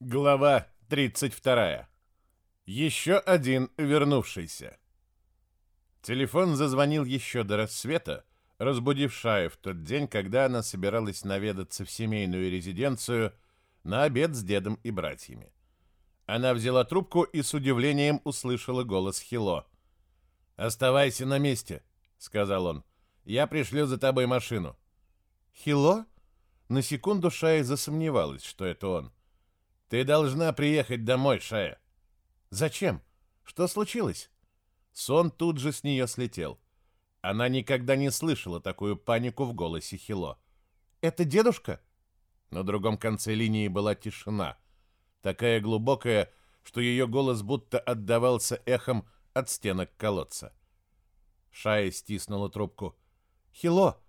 Глава 32. Еще один вернувшийся. Телефон зазвонил еще до рассвета, разбудив Шаю в тот день, когда она собиралась наведаться в семейную резиденцию на обед с дедом и братьями. Она взяла трубку и с удивлением услышала голос Хило. «Оставайся на месте», — сказал он. «Я пришлю за тобой машину». «Хило?» На секунду Шая засомневалась, что это он. Ты должна приехать домой, Шая. Зачем? Что случилось? Сон тут же с нее слетел. Она никогда не слышала такую панику в голосе Хило. Это дедушка? На другом конце линии была тишина, такая глубокая, что ее голос будто отдавался эхом от стенок колодца. Шая стиснула трубку. «Хило,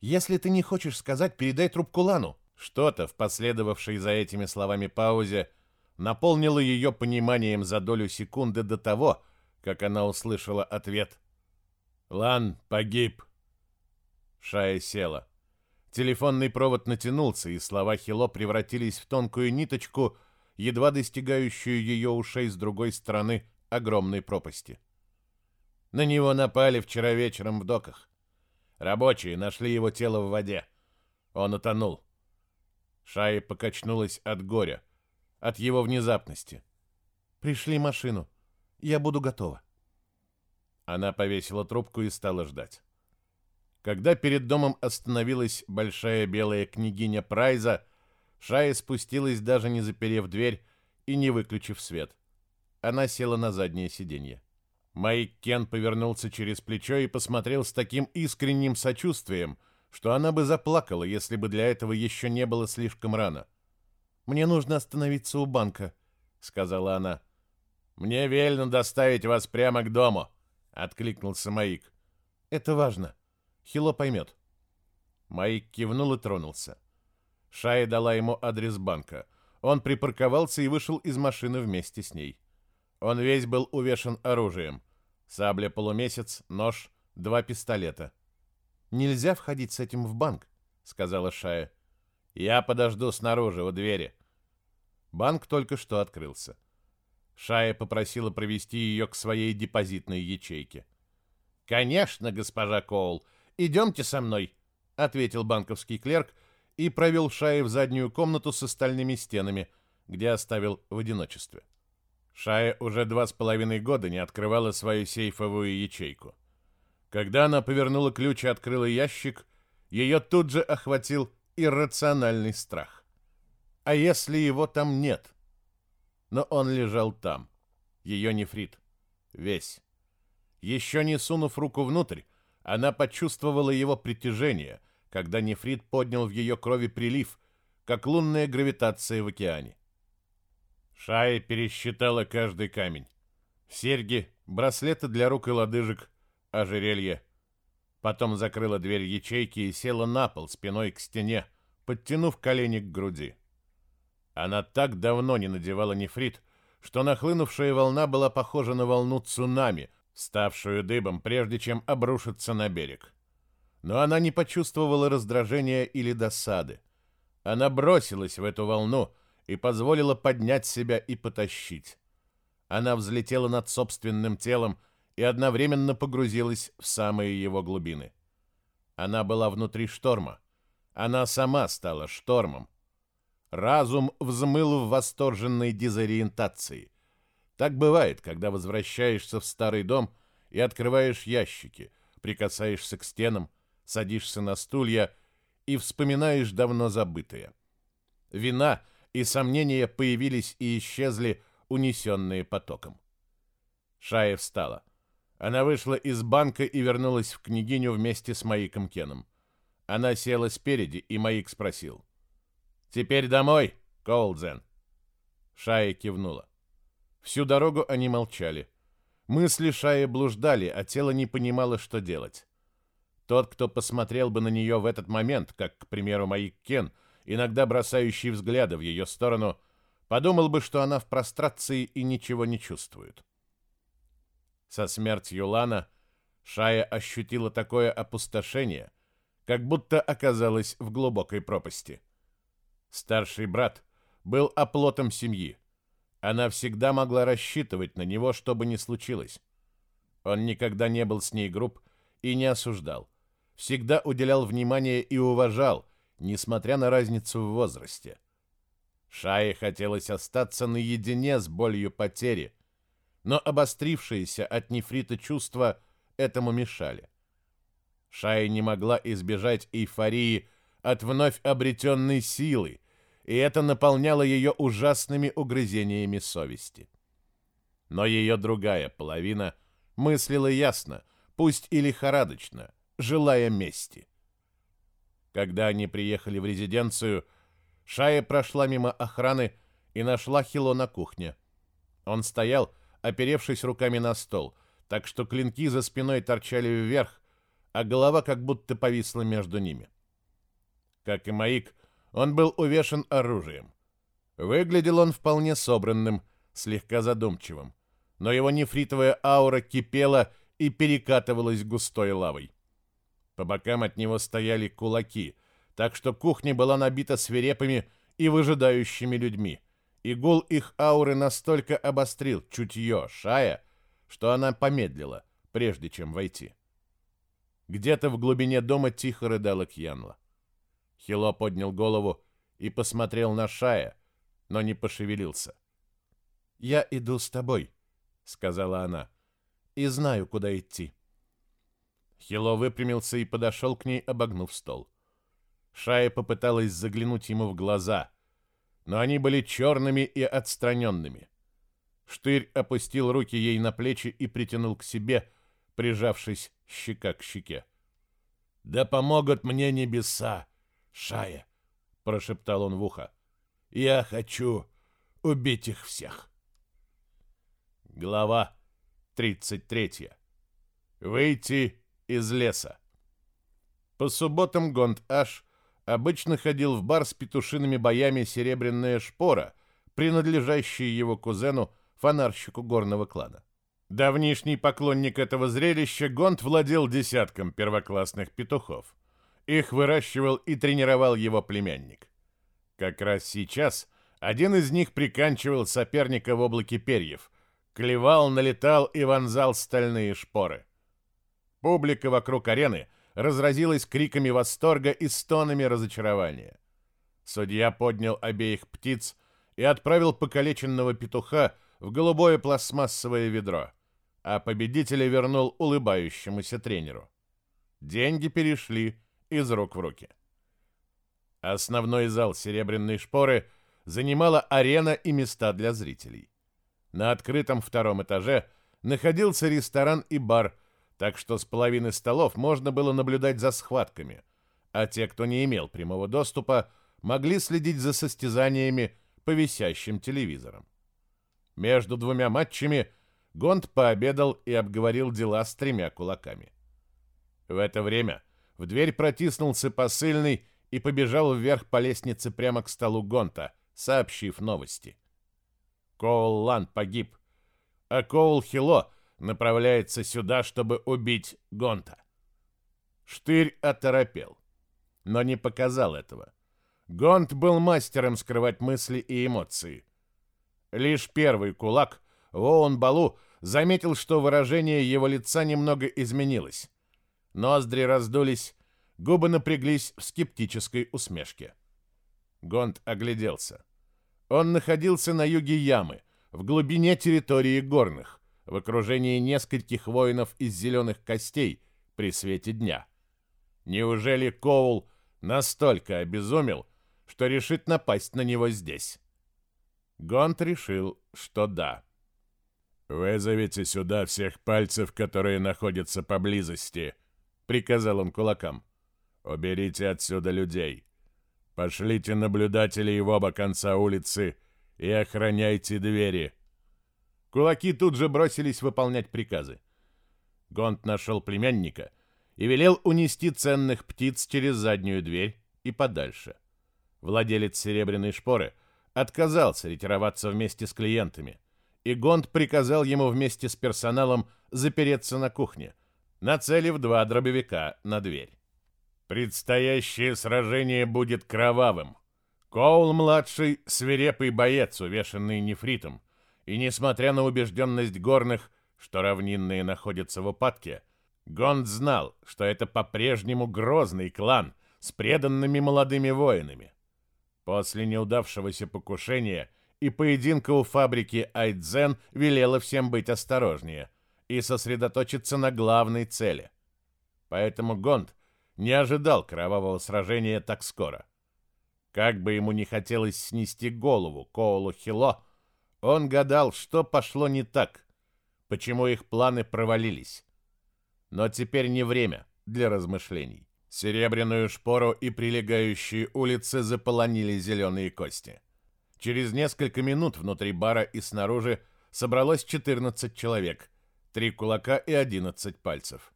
если ты не хочешь сказать, передай трубку Лану». Что-то в последовавшей за этими словами паузе наполнило ее пониманием за долю секунды до того, как она услышала ответ. «Лан погиб». Шая села. Телефонный провод натянулся, и слова Хило превратились в тонкую ниточку, едва достигающую ее ушей с другой стороны огромной пропасти. На него напали вчера вечером в доках. Рабочие нашли его тело в воде. Он утонул. Шая покачнулась от горя, от его внезапности. «Пришли машину. Я буду готова». Она повесила трубку и стала ждать. Когда перед домом остановилась большая белая княгиня Прайза, Шая спустилась, даже не заперев дверь и не выключив свет. Она села на заднее сиденье. Майк Кен повернулся через плечо и посмотрел с таким искренним сочувствием, что она бы заплакала, если бы для этого еще не было слишком рано. «Мне нужно остановиться у банка», — сказала она. «Мне велено доставить вас прямо к дому», — откликнулся Маик. «Это важно. Хило поймет». Маик кивнул и тронулся. Шая дала ему адрес банка. Он припарковался и вышел из машины вместе с ней. Он весь был увешан оружием. Сабля полумесяц, нож, два пистолета — Нельзя входить с этим в банк, сказала Шая. Я подожду снаружи у двери. Банк только что открылся. Шая попросила провести ее к своей депозитной ячейке. «Конечно, госпожа Коул. Идемте со мной», — ответил банковский клерк и провел Шая в заднюю комнату с остальными стенами, где оставил в одиночестве. Шая уже два с половиной года не открывала свою сейфовую ячейку. Когда она повернула ключ и открыла ящик, ее тут же охватил иррациональный страх. А если его там нет? Но он лежал там. Ее нефрит. Весь. Еще не сунув руку внутрь, она почувствовала его притяжение, когда нефрит поднял в ее крови прилив, как лунная гравитация в океане. Шая пересчитала каждый камень. Серьги, браслеты для рук и лодыжек, ожерелье. Потом закрыла дверь ячейки и села на пол спиной к стене, подтянув колени к груди. Она так давно не надевала нефрит, что нахлынувшая волна была похожа на волну цунами, ставшую дыбом, прежде чем обрушиться на берег. Но она не почувствовала раздражения или досады. Она бросилась в эту волну и позволила поднять себя и потащить. Она взлетела над собственным телом, и одновременно погрузилась в самые его глубины. Она была внутри шторма. Она сама стала штормом. Разум взмыл в восторженной дезориентации. Так бывает, когда возвращаешься в старый дом и открываешь ящики, прикасаешься к стенам, садишься на стулья и вспоминаешь давно забытое. Вина и сомнения появились и исчезли, унесенные потоком. Шая встала. Она вышла из банка и вернулась в княгиню вместе с Маиком Кеном. Она села спереди, и Маик спросил. «Теперь домой, Коулдзен?» Шая кивнула. Всю дорогу они молчали. Мысли Шаи блуждали, а тело не понимало, что делать. Тот, кто посмотрел бы на нее в этот момент, как, к примеру, Маик Кен, иногда бросающий взгляды в ее сторону, подумал бы, что она в прострации и ничего не чувствует. Со смертью Лана Шая ощутила такое опустошение, как будто оказалась в глубокой пропасти. Старший брат, был оплотом семьи. Она всегда могла рассчитывать на него, что бы ни случилось. Он никогда не был с ней груб и не осуждал. Всегда уделял внимание и уважал, несмотря на разницу в возрасте. Шае хотелось остаться наедине с болью потери, но обострившиеся от нефрита чувства этому мешали. Шая не могла избежать эйфории от вновь обретенной силы, и это наполняло ее ужасными угрызениями совести. Но ее другая половина мыслила ясно, пусть и лихорадочно, желая мести. Когда они приехали в резиденцию, Шая прошла мимо охраны и нашла Хило на кухне. Он стоял, оперевшись руками на стол, так что клинки за спиной торчали вверх, а голова как будто повисла между ними. Как и Маик, он был увешан оружием. Выглядел он вполне собранным, слегка задумчивым, но его нефритовая аура кипела и перекатывалась густой лавой. По бокам от него стояли кулаки, так что кухня была набита свирепыми и выжидающими людьми, и гул их ауры настолько обострил чутье Шая, что она помедлила, прежде чем войти. Где-то в глубине дома тихо рыдала Кьянла. Хило поднял голову и посмотрел на Шая, но не пошевелился. «Я иду с тобой», — сказала она, — «и знаю, куда идти». Хило выпрямился и подошел к ней, обогнув стол. Шая попыталась заглянуть ему в глаза, но они были черными и отстраненными. Штырь опустил руки ей на плечи и притянул к себе, прижавшись щека к щеке. «Да помогут мне небеса, Шая!» — прошептал он в ухо. «Я хочу убить их всех!» Глава 33. Выйти из леса. По субботам Гонд Аш обычно ходил в бар с петушиными боями «Серебряная шпора», принадлежащий его кузену, фонарщику горного клана. Давнишний поклонник этого зрелища, Гонд владел десятком первоклассных петухов. Их выращивал и тренировал его племянник. Как раз сейчас один из них приканчивал соперника в облаке перьев, клевал, налетал и вонзал стальные шпоры. Публика вокруг арены разразилась криками восторга и стонами разочарования. Судья поднял обеих птиц и отправил покалеченного петуха в голубое пластмассовое ведро, а победителя вернул улыбающемуся тренеру. Деньги перешли из рук в руки. Основной зал «Серебряной шпоры» занимала арена и места для зрителей. На открытом втором этаже находился ресторан и бар, так что с половины столов можно было наблюдать за схватками, а те, кто не имел прямого доступа, могли следить за состязаниями по висящим телевизорам. Между двумя матчами Гонд пообедал и обговорил дела с тремя кулаками. В это время в дверь протиснулся посыльный и побежал вверх по лестнице прямо к столу Гонта, сообщив новости. Коул Лан погиб, а Коул Хило направляется сюда, чтобы убить Гонта. Штырь оторопел, но не показал этого. Гонт был мастером скрывать мысли и эмоции. Лишь первый кулак, Воун Балу, заметил, что выражение его лица немного изменилось. Ноздри раздулись, губы напряглись в скептической усмешке. Гонт огляделся. Он находился на юге ямы, в глубине территории горных, в окружении нескольких воинов из зеленых костей при свете дня. Неужели Коул настолько обезумел, что решит напасть на него здесь? Гонт решил, что да. «Вызовите сюда всех пальцев, которые находятся поблизости», — приказал он кулакам. «Уберите отсюда людей. Пошлите наблюдателей в оба конца улицы и охраняйте двери». Кулаки тут же бросились выполнять приказы. Гонт нашел племянника и велел унести ценных птиц через заднюю дверь и подальше. Владелец серебряной шпоры — отказался ретироваться вместе с клиентами, и Гонд приказал ему вместе с персоналом запереться на кухне, нацелив два дробовика на дверь. Предстоящее сражение будет кровавым. Коул-младший — свирепый боец, увешанный нефритом, и, несмотря на убежденность горных, что равнинные находятся в упадке, Гонд знал, что это по-прежнему грозный клан с преданными молодыми воинами. После неудавшегося покушения и поединка у фабрики Айдзен велела всем быть осторожнее и сосредоточиться на главной цели. Поэтому Гонд не ожидал кровавого сражения так скоро. Как бы ему не хотелось снести голову Коулу Хило, он гадал, что пошло не так, почему их планы провалились. Но теперь не время для размышлений. Серебряную шпору и прилегающие улицы заполонили зеленые кости. Через несколько минут внутри бара и снаружи собралось 14 человек, три кулака и 11 пальцев.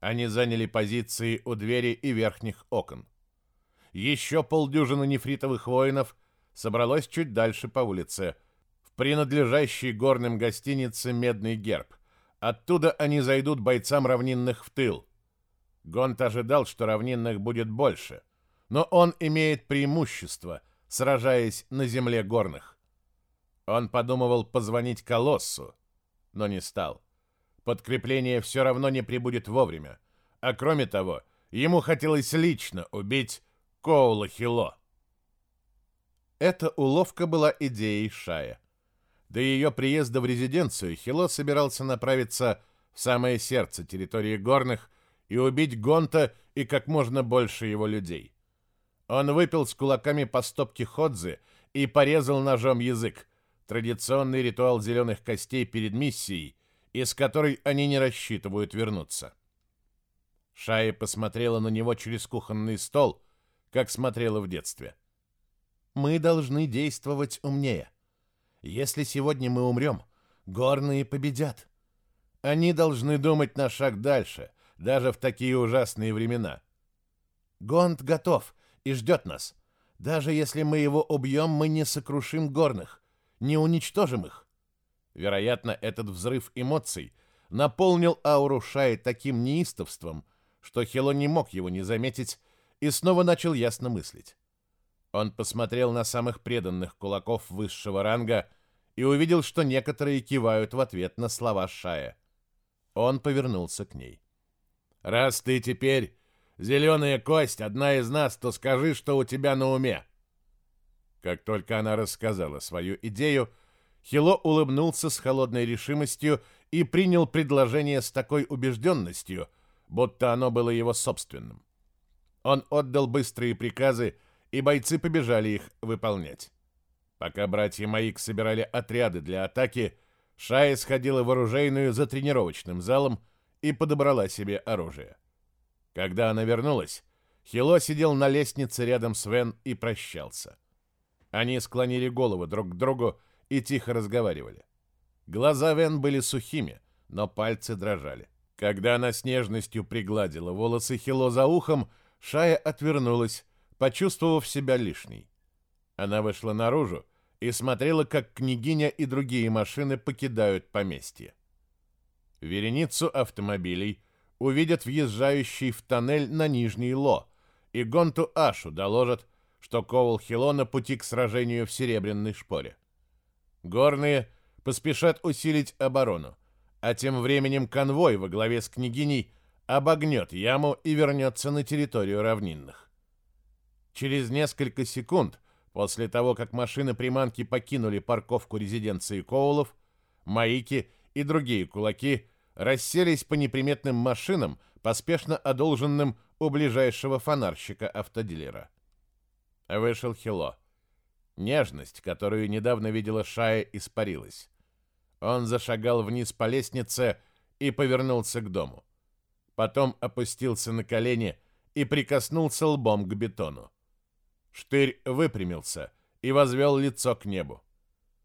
Они заняли позиции у двери и верхних окон. Еще полдюжины нефритовых воинов собралось чуть дальше по улице, в принадлежащей горным гостинице «Медный герб». Оттуда они зайдут бойцам равнинных в тыл. Гонт ожидал, что равнинных будет больше, но он имеет преимущество, сражаясь на земле горных. Он подумывал позвонить Колоссу, но не стал. Подкрепление все равно не прибудет вовремя, а кроме того, ему хотелось лично убить Коула Хило. Эта уловка была идеей Шая. До ее приезда в резиденцию Хило собирался направиться в самое сердце территории горных и убить Гонта и как можно больше его людей. Он выпил с кулаками по стопке ходзы и порезал ножом язык, традиционный ритуал зеленых костей перед миссией, из которой они не рассчитывают вернуться. Шая посмотрела на него через кухонный стол, как смотрела в детстве. «Мы должны действовать умнее. Если сегодня мы умрем, горные победят. Они должны думать на шаг дальше, даже в такие ужасные времена. Гонт готов и ждет нас. Даже если мы его убьем, мы не сокрушим горных, не уничтожим их. Вероятно, этот взрыв эмоций наполнил ауру Шаи таким неистовством, что Хело не мог его не заметить и снова начал ясно мыслить. Он посмотрел на самых преданных кулаков высшего ранга и увидел, что некоторые кивают в ответ на слова Шая. Он повернулся к ней. «Раз ты теперь зеленая кость, одна из нас, то скажи, что у тебя на уме». Как только она рассказала свою идею, Хило улыбнулся с холодной решимостью и принял предложение с такой убежденностью, будто оно было его собственным. Он отдал быстрые приказы, и бойцы побежали их выполнять. Пока братья Маик собирали отряды для атаки, Шая сходила в оружейную за тренировочным залом и подобрала себе оружие. Когда она вернулась, Хило сидел на лестнице рядом с Вен и прощался. Они склонили головы друг к другу и тихо разговаривали. Глаза Вен были сухими, но пальцы дрожали. Когда она с нежностью пригладила волосы Хило за ухом, Шая отвернулась, почувствовав себя лишней. Она вышла наружу и смотрела, как княгиня и другие машины покидают поместье. Вереницу автомобилей увидят въезжающий в тоннель на Нижний Ло, и Гонту Ашу доложат, что Коул Хило на пути к сражению в Серебряной Шпоре. Горные поспешат усилить оборону, а тем временем конвой во главе с княгиней обогнет яму и вернется на территорию равнинных. Через несколько секунд после того, как машины приманки покинули парковку резиденции Коулов, Маики и другие кулаки расселись по неприметным машинам, поспешно одолженным у ближайшего фонарщика-автодилера. Вышел Хило. Нежность, которую недавно видела Шая, испарилась. Он зашагал вниз по лестнице и повернулся к дому. Потом опустился на колени и прикоснулся лбом к бетону. Штырь выпрямился и возвел лицо к небу.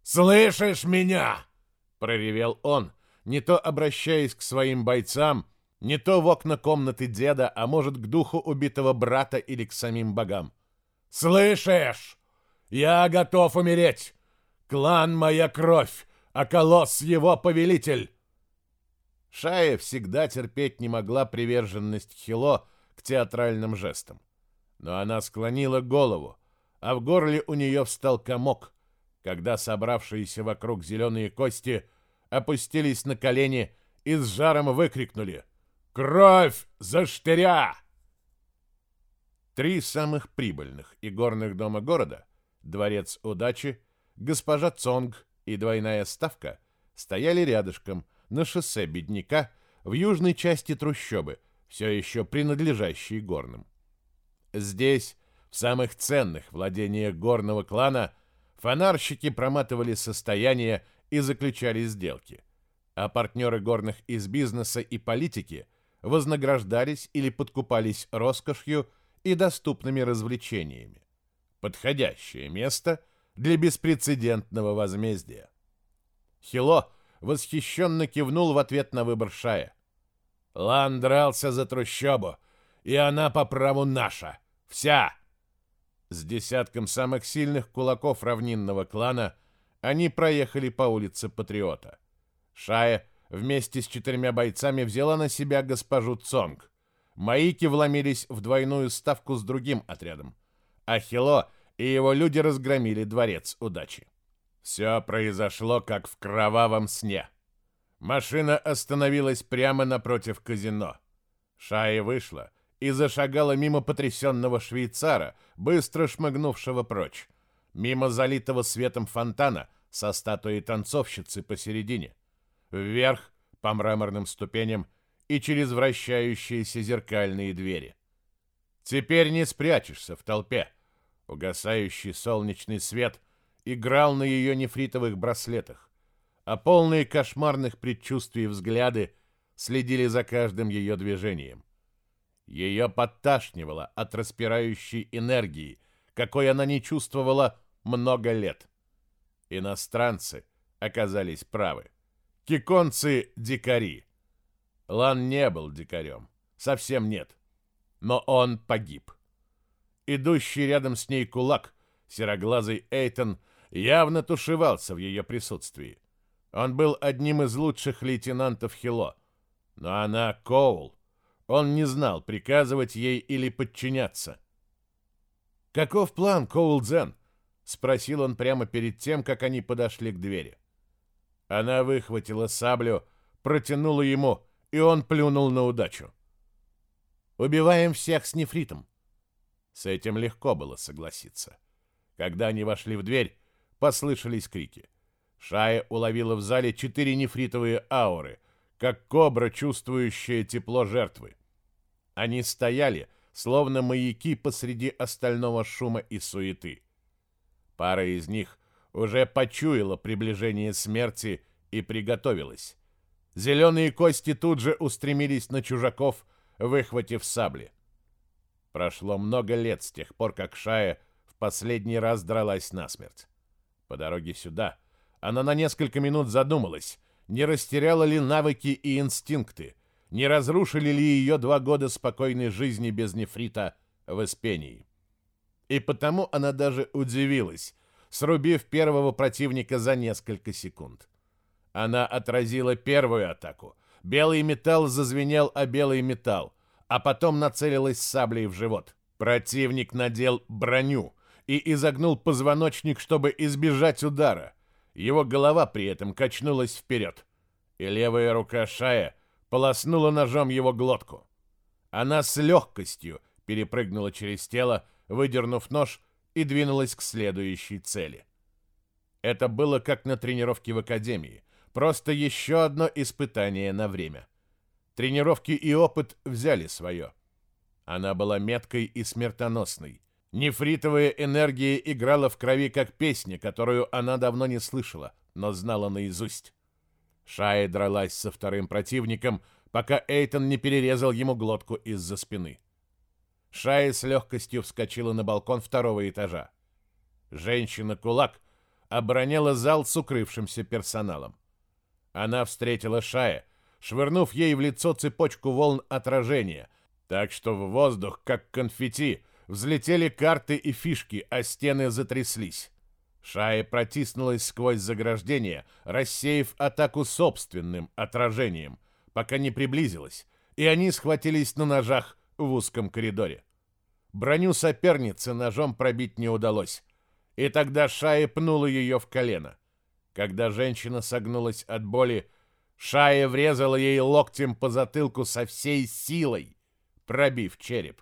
«Слышишь меня?» — проревел он, не то обращаясь к своим бойцам, не то в окна комнаты деда, а может, к духу убитого брата или к самим богам. «Слышишь? Я готов умереть! Клан — моя кровь, а колосс — его повелитель!» Шая всегда терпеть не могла приверженность Хило к театральным жестам. Но она склонила голову, а в горле у нее встал комок, когда собравшиеся вокруг зеленые кости опустились на колени и с жаром выкрикнули «Кровь за штыря!» Три самых прибыльных и горных дома города — Дворец Удачи, Госпожа Цонг и Двойная Ставка — стояли рядышком на шоссе Бедняка в южной части трущобы, все еще принадлежащей горным. Здесь, в самых ценных владениях горного клана, фонарщики проматывали состояние и заключали сделки, а партнеры горных из бизнеса и политики вознаграждались или подкупались роскошью и доступными развлечениями. Подходящее место для беспрецедентного возмездия. Хило восхищенно кивнул в ответ на выбор Шая. Лан дрался за трущобу, и она по праву наша. Вся. С десятком самых сильных кулаков равнинного клана они проехали по улице Патриота. Шая вместе с четырьмя бойцами взяла на себя госпожу Цонг. Маики вломились в двойную ставку с другим отрядом. А Хило и его люди разгромили дворец удачи. Все произошло, как в кровавом сне. Машина остановилась прямо напротив казино. Шая вышла и зашагала мимо потрясенного швейцара, быстро шмыгнувшего прочь, мимо залитого светом фонтана со статуей танцовщицы посередине, вверх по мраморным ступеням и через вращающиеся зеркальные двери. Теперь не спрячешься в толпе. Угасающий солнечный свет играл на ее нефритовых браслетах, а полные кошмарных предчувствий взгляды следили за каждым ее движением. Ее подташнивало от распирающей энергии, какой она не чувствовала много лет. Иностранцы оказались правы. Киконцы — дикари. Лан не был дикарем. Совсем нет. Но он погиб. Идущий рядом с ней кулак, сероглазый Эйтон, явно тушевался в ее присутствии. Он был одним из лучших лейтенантов Хило. Но она Коул. Он не знал, приказывать ей или подчиняться. «Каков план, Коул Дзен?» — спросил он прямо перед тем, как они подошли к двери. Она выхватила саблю, протянула ему, и он плюнул на удачу. «Убиваем всех с нефритом». С этим легко было согласиться. Когда они вошли в дверь, послышались крики. Шая уловила в зале четыре нефритовые ауры, как кобра, чувствующая тепло жертвы. Они стояли, словно маяки посреди остального шума и суеты. Пара из них уже почуяла приближение смерти и приготовилась. Зеленые кости тут же устремились на чужаков, выхватив сабли. Прошло много лет с тех пор, как Шая в последний раз дралась насмерть. По дороге сюда она на несколько минут задумалась, не растеряла ли навыки и инстинкты, не разрушили ли ее два года спокойной жизни без нефрита в Испении. И потому она даже удивилась, срубив первого противника за несколько секунд. Она отразила первую атаку. Белый металл зазвенел о белый металл, а потом нацелилась саблей в живот. Противник надел броню и изогнул позвоночник, чтобы избежать удара. Его голова при этом качнулась вперед, и левая рука Шая полоснула ножом его глотку. Она с легкостью перепрыгнула через тело, выдернув нож, и двинулась к следующей цели. Это было как на тренировке в академии, просто еще одно испытание на время. Тренировки и опыт взяли свое. Она была меткой и смертоносной. Нефритовая энергия играла в крови как песня, которую она давно не слышала, но знала наизусть. Шая дралась со вторым противником, пока Эйтон не перерезал ему глотку из-за спины. Шая с легкостью вскочила на балкон второго этажа. Женщина-кулак обороняла зал с укрывшимся персоналом. Она встретила Шая, швырнув ей в лицо цепочку волн отражения, так что в воздух, как конфетти, Взлетели карты и фишки, а стены затряслись. Шая протиснулась сквозь заграждение, рассеяв атаку собственным отражением, пока не приблизилась, и они схватились на ножах в узком коридоре. Броню соперницы ножом пробить не удалось, и тогда Шая пнула ее в колено. Когда женщина согнулась от боли, Шая врезала ей локтем по затылку со всей силой, пробив череп.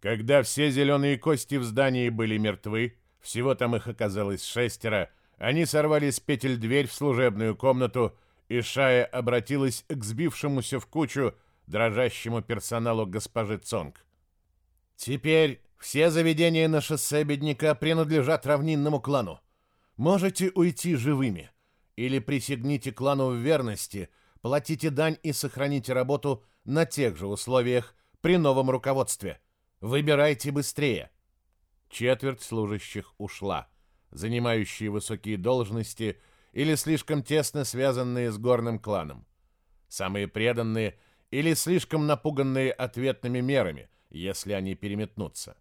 Когда все зеленые кости в здании были мертвы, всего там их оказалось шестеро, они сорвали с петель дверь в служебную комнату, и Шая обратилась к сбившемуся в кучу дрожащему персоналу госпожи Цонг. «Теперь все заведения на шоссе Бедняка принадлежат равнинному клану. Можете уйти живыми. Или присягните клану в верности, платите дань и сохраните работу на тех же условиях при новом руководстве. Выбирайте быстрее». Четверть служащих ушла, занимающие высокие должности или слишком тесно связанные с горным кланом. Самые преданные или слишком напуганные ответными мерами, если они переметнутся.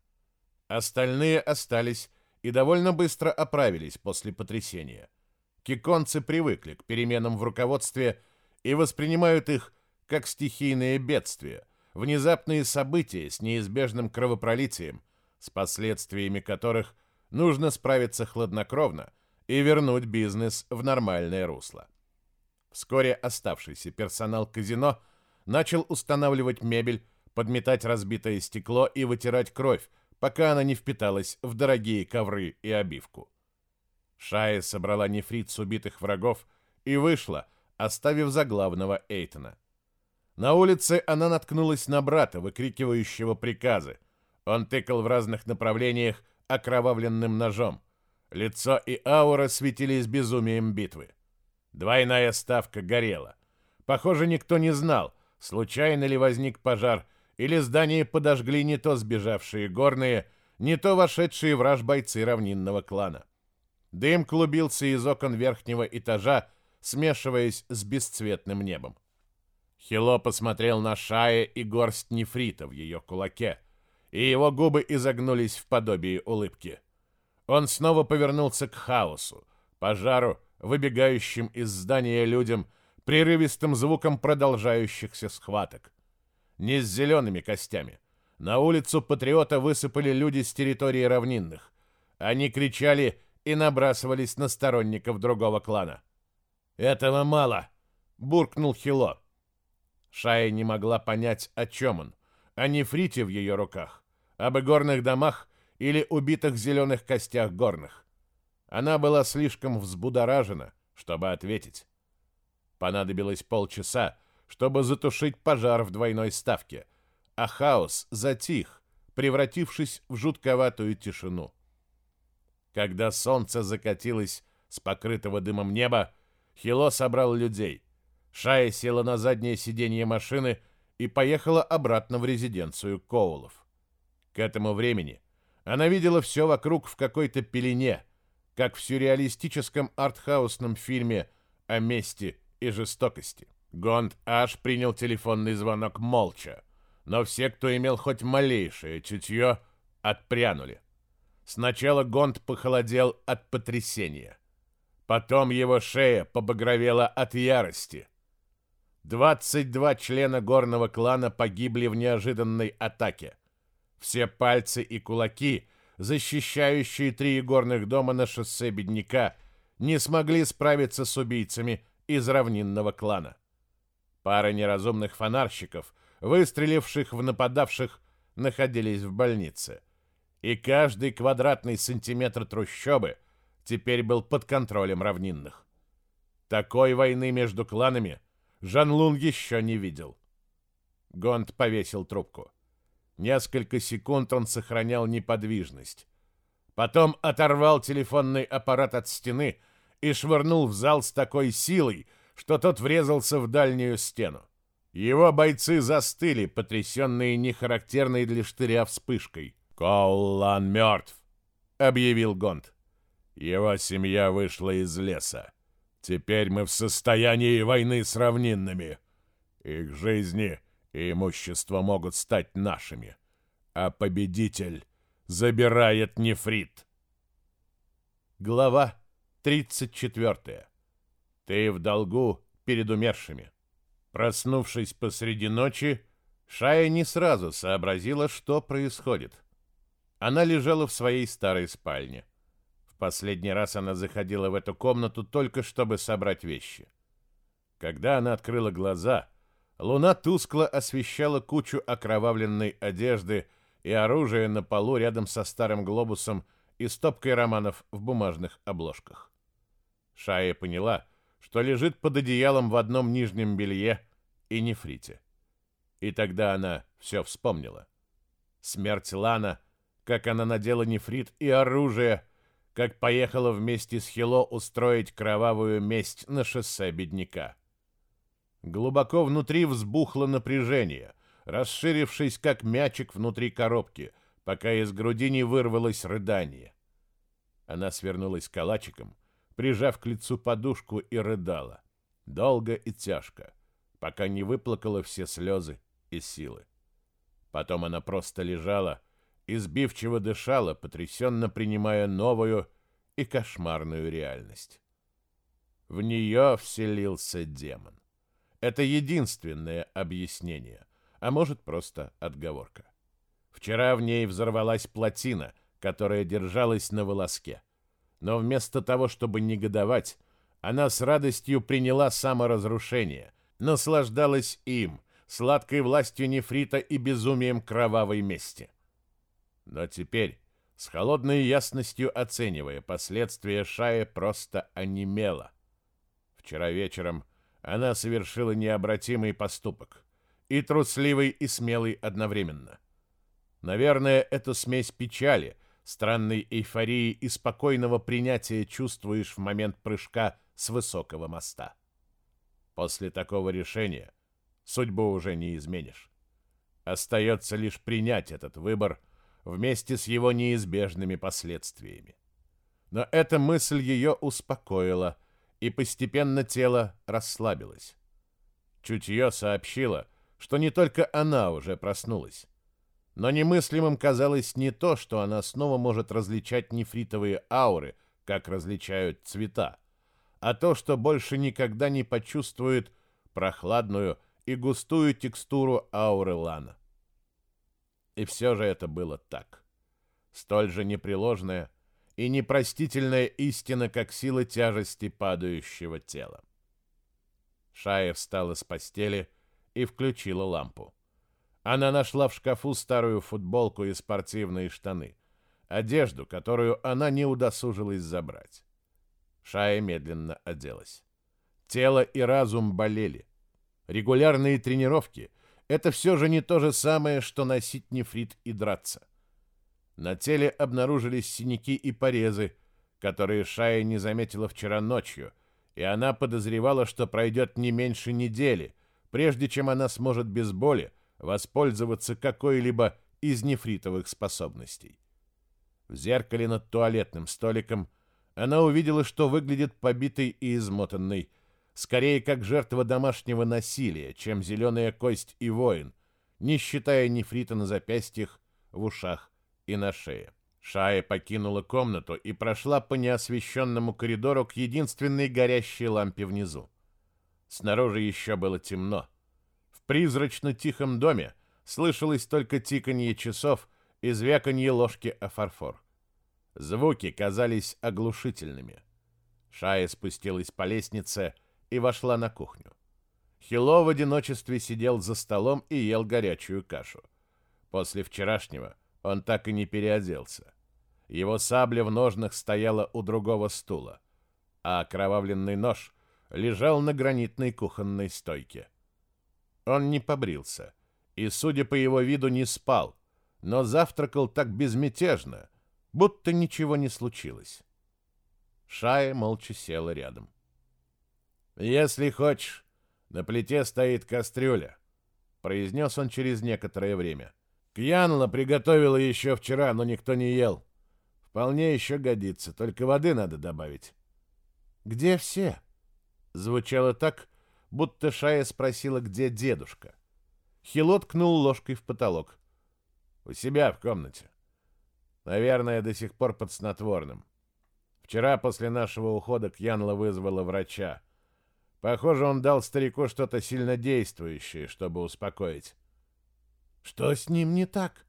Остальные остались и довольно быстро оправились после потрясения. Киконцы привыкли к переменам в руководстве и воспринимают их как стихийные бедствия, внезапные события с неизбежным кровопролитием, с последствиями которых нужно справиться хладнокровно и вернуть бизнес в нормальное русло. Вскоре оставшийся персонал казино начал устанавливать мебель, подметать разбитое стекло и вытирать кровь, пока она не впиталась в дорогие ковры и обивку. Шая собрала нефрит с убитых врагов и вышла, оставив за главного Эйтона. На улице она наткнулась на брата, выкрикивающего приказы – он тыкал в разных направлениях окровавленным ножом. Лицо и аура светились безумием битвы. Двойная ставка горела. Похоже, никто не знал, случайно ли возник пожар, или здание подожгли не то сбежавшие горные, не то вошедшие враж бойцы равнинного клана. Дым клубился из окон верхнего этажа, смешиваясь с бесцветным небом. Хило посмотрел на Шая и горсть нефрита в ее кулаке — и его губы изогнулись в подобии улыбки. Он снова повернулся к хаосу, пожару, выбегающим из здания людям, прерывистым звуком продолжающихся схваток. Не с зелеными костями. На улицу патриота высыпали люди с территории равнинных. Они кричали и набрасывались на сторонников другого клана. «Этого мало!» — буркнул Хило. Шая не могла понять, о чем он. О нефрите в ее руках об игорных домах или убитых зеленых костях горных. Она была слишком взбудоражена, чтобы ответить. Понадобилось полчаса, чтобы затушить пожар в двойной ставке, а хаос затих, превратившись в жутковатую тишину. Когда солнце закатилось с покрытого дымом неба, Хило собрал людей. Шая села на заднее сиденье машины и поехала обратно в резиденцию Коулов. К этому времени она видела все вокруг в какой-то пелене, как в сюрреалистическом артхаусном фильме о мести и жестокости. Гонд аж принял телефонный звонок молча, но все, кто имел хоть малейшее чутье, отпрянули. Сначала Гонд похолодел от потрясения. Потом его шея побагровела от ярости. 22 члена горного клана погибли в неожиданной атаке. Все пальцы и кулаки, защищающие три игорных дома на шоссе Бедняка, не смогли справиться с убийцами из равнинного клана. Пара неразумных фонарщиков, выстреливших в нападавших, находились в больнице. И каждый квадратный сантиметр трущобы теперь был под контролем равнинных. Такой войны между кланами Жан Лун еще не видел. Гонд повесил трубку. Несколько секунд он сохранял неподвижность. Потом оторвал телефонный аппарат от стены и швырнул в зал с такой силой, что тот врезался в дальнюю стену. Его бойцы застыли, потрясенные нехарактерной для штыря вспышкой. «Коулан мертв», — объявил Гонд. «Его семья вышла из леса. Теперь мы в состоянии войны с равнинными. Их жизни и имущество могут стать нашими. А победитель забирает нефрит. Глава 34. Ты в долгу перед умершими. Проснувшись посреди ночи, Шая не сразу сообразила, что происходит. Она лежала в своей старой спальне. В последний раз она заходила в эту комнату только чтобы собрать вещи. Когда она открыла глаза, луна тускло освещала кучу окровавленной одежды и оружия на полу рядом со старым глобусом и стопкой романов в бумажных обложках. Шая поняла, что лежит под одеялом в одном нижнем белье и нефрите. И тогда она все вспомнила. Смерть Лана, как она надела нефрит и оружие, как поехала вместе с Хило устроить кровавую месть на шоссе бедняка. Глубоко внутри взбухло напряжение, расширившись как мячик внутри коробки, пока из груди не вырвалось рыдание. Она свернулась калачиком, прижав к лицу подушку и рыдала, долго и тяжко, пока не выплакала все слезы и силы. Потом она просто лежала и сбивчиво дышала, потрясенно принимая новую и кошмарную реальность. В нее вселился демон. Это единственное объяснение, а может просто отговорка. Вчера в ней взорвалась плотина, которая держалась на волоске. Но вместо того, чтобы негодовать, она с радостью приняла саморазрушение, наслаждалась им, сладкой властью нефрита и безумием кровавой мести. Но теперь, с холодной ясностью оценивая последствия, Шая просто онемела. Вчера вечером она совершила необратимый поступок. И трусливый, и смелый одновременно. Наверное, это смесь печали, странной эйфории и спокойного принятия чувствуешь в момент прыжка с высокого моста. После такого решения судьбу уже не изменишь. Остается лишь принять этот выбор вместе с его неизбежными последствиями. Но эта мысль ее успокоила – и постепенно тело расслабилось. Чутье сообщило, что не только она уже проснулась. Но немыслимым казалось не то, что она снова может различать нефритовые ауры, как различают цвета, а то, что больше никогда не почувствует прохладную и густую текстуру ауры Лана. И все же это было так. Столь же непреложное, и непростительная истина, как сила тяжести падающего тела. Шая встала с постели и включила лампу. Она нашла в шкафу старую футболку и спортивные штаны, одежду, которую она не удосужилась забрать. Шая медленно оделась. Тело и разум болели. Регулярные тренировки — это все же не то же самое, что носить нефрит и драться. На теле обнаружились синяки и порезы, которые Шая не заметила вчера ночью, и она подозревала, что пройдет не меньше недели, прежде чем она сможет без боли воспользоваться какой-либо из нефритовых способностей. В зеркале над туалетным столиком она увидела, что выглядит побитой и измотанной, скорее как жертва домашнего насилия, чем зеленая кость и воин, не считая нефрита на запястьях, в ушах и на шее. Шая покинула комнату и прошла по неосвещенному коридору к единственной горящей лампе внизу. Снаружи еще было темно. В призрачно-тихом доме слышалось только тиканье часов и звяканье ложки о фарфор. Звуки казались оглушительными. Шая спустилась по лестнице и вошла на кухню. Хило в одиночестве сидел за столом и ел горячую кашу. После вчерашнего он так и не переоделся. Его сабля в ножнах стояла у другого стула, а окровавленный нож лежал на гранитной кухонной стойке. Он не побрился и, судя по его виду, не спал, но завтракал так безмятежно, будто ничего не случилось. Шая молча села рядом. «Если хочешь, на плите стоит кастрюля», — произнес он через некоторое время. Кьянла приготовила еще вчера, но никто не ел. Вполне еще годится, только воды надо добавить. «Где все?» Звучало так, будто Шая спросила, где дедушка. Хило ткнул ложкой в потолок. «У себя в комнате. Наверное, до сих пор под снотворным. Вчера после нашего ухода Кьянла вызвала врача. Похоже, он дал старику что-то сильно действующее, чтобы успокоить. Что с ним не так?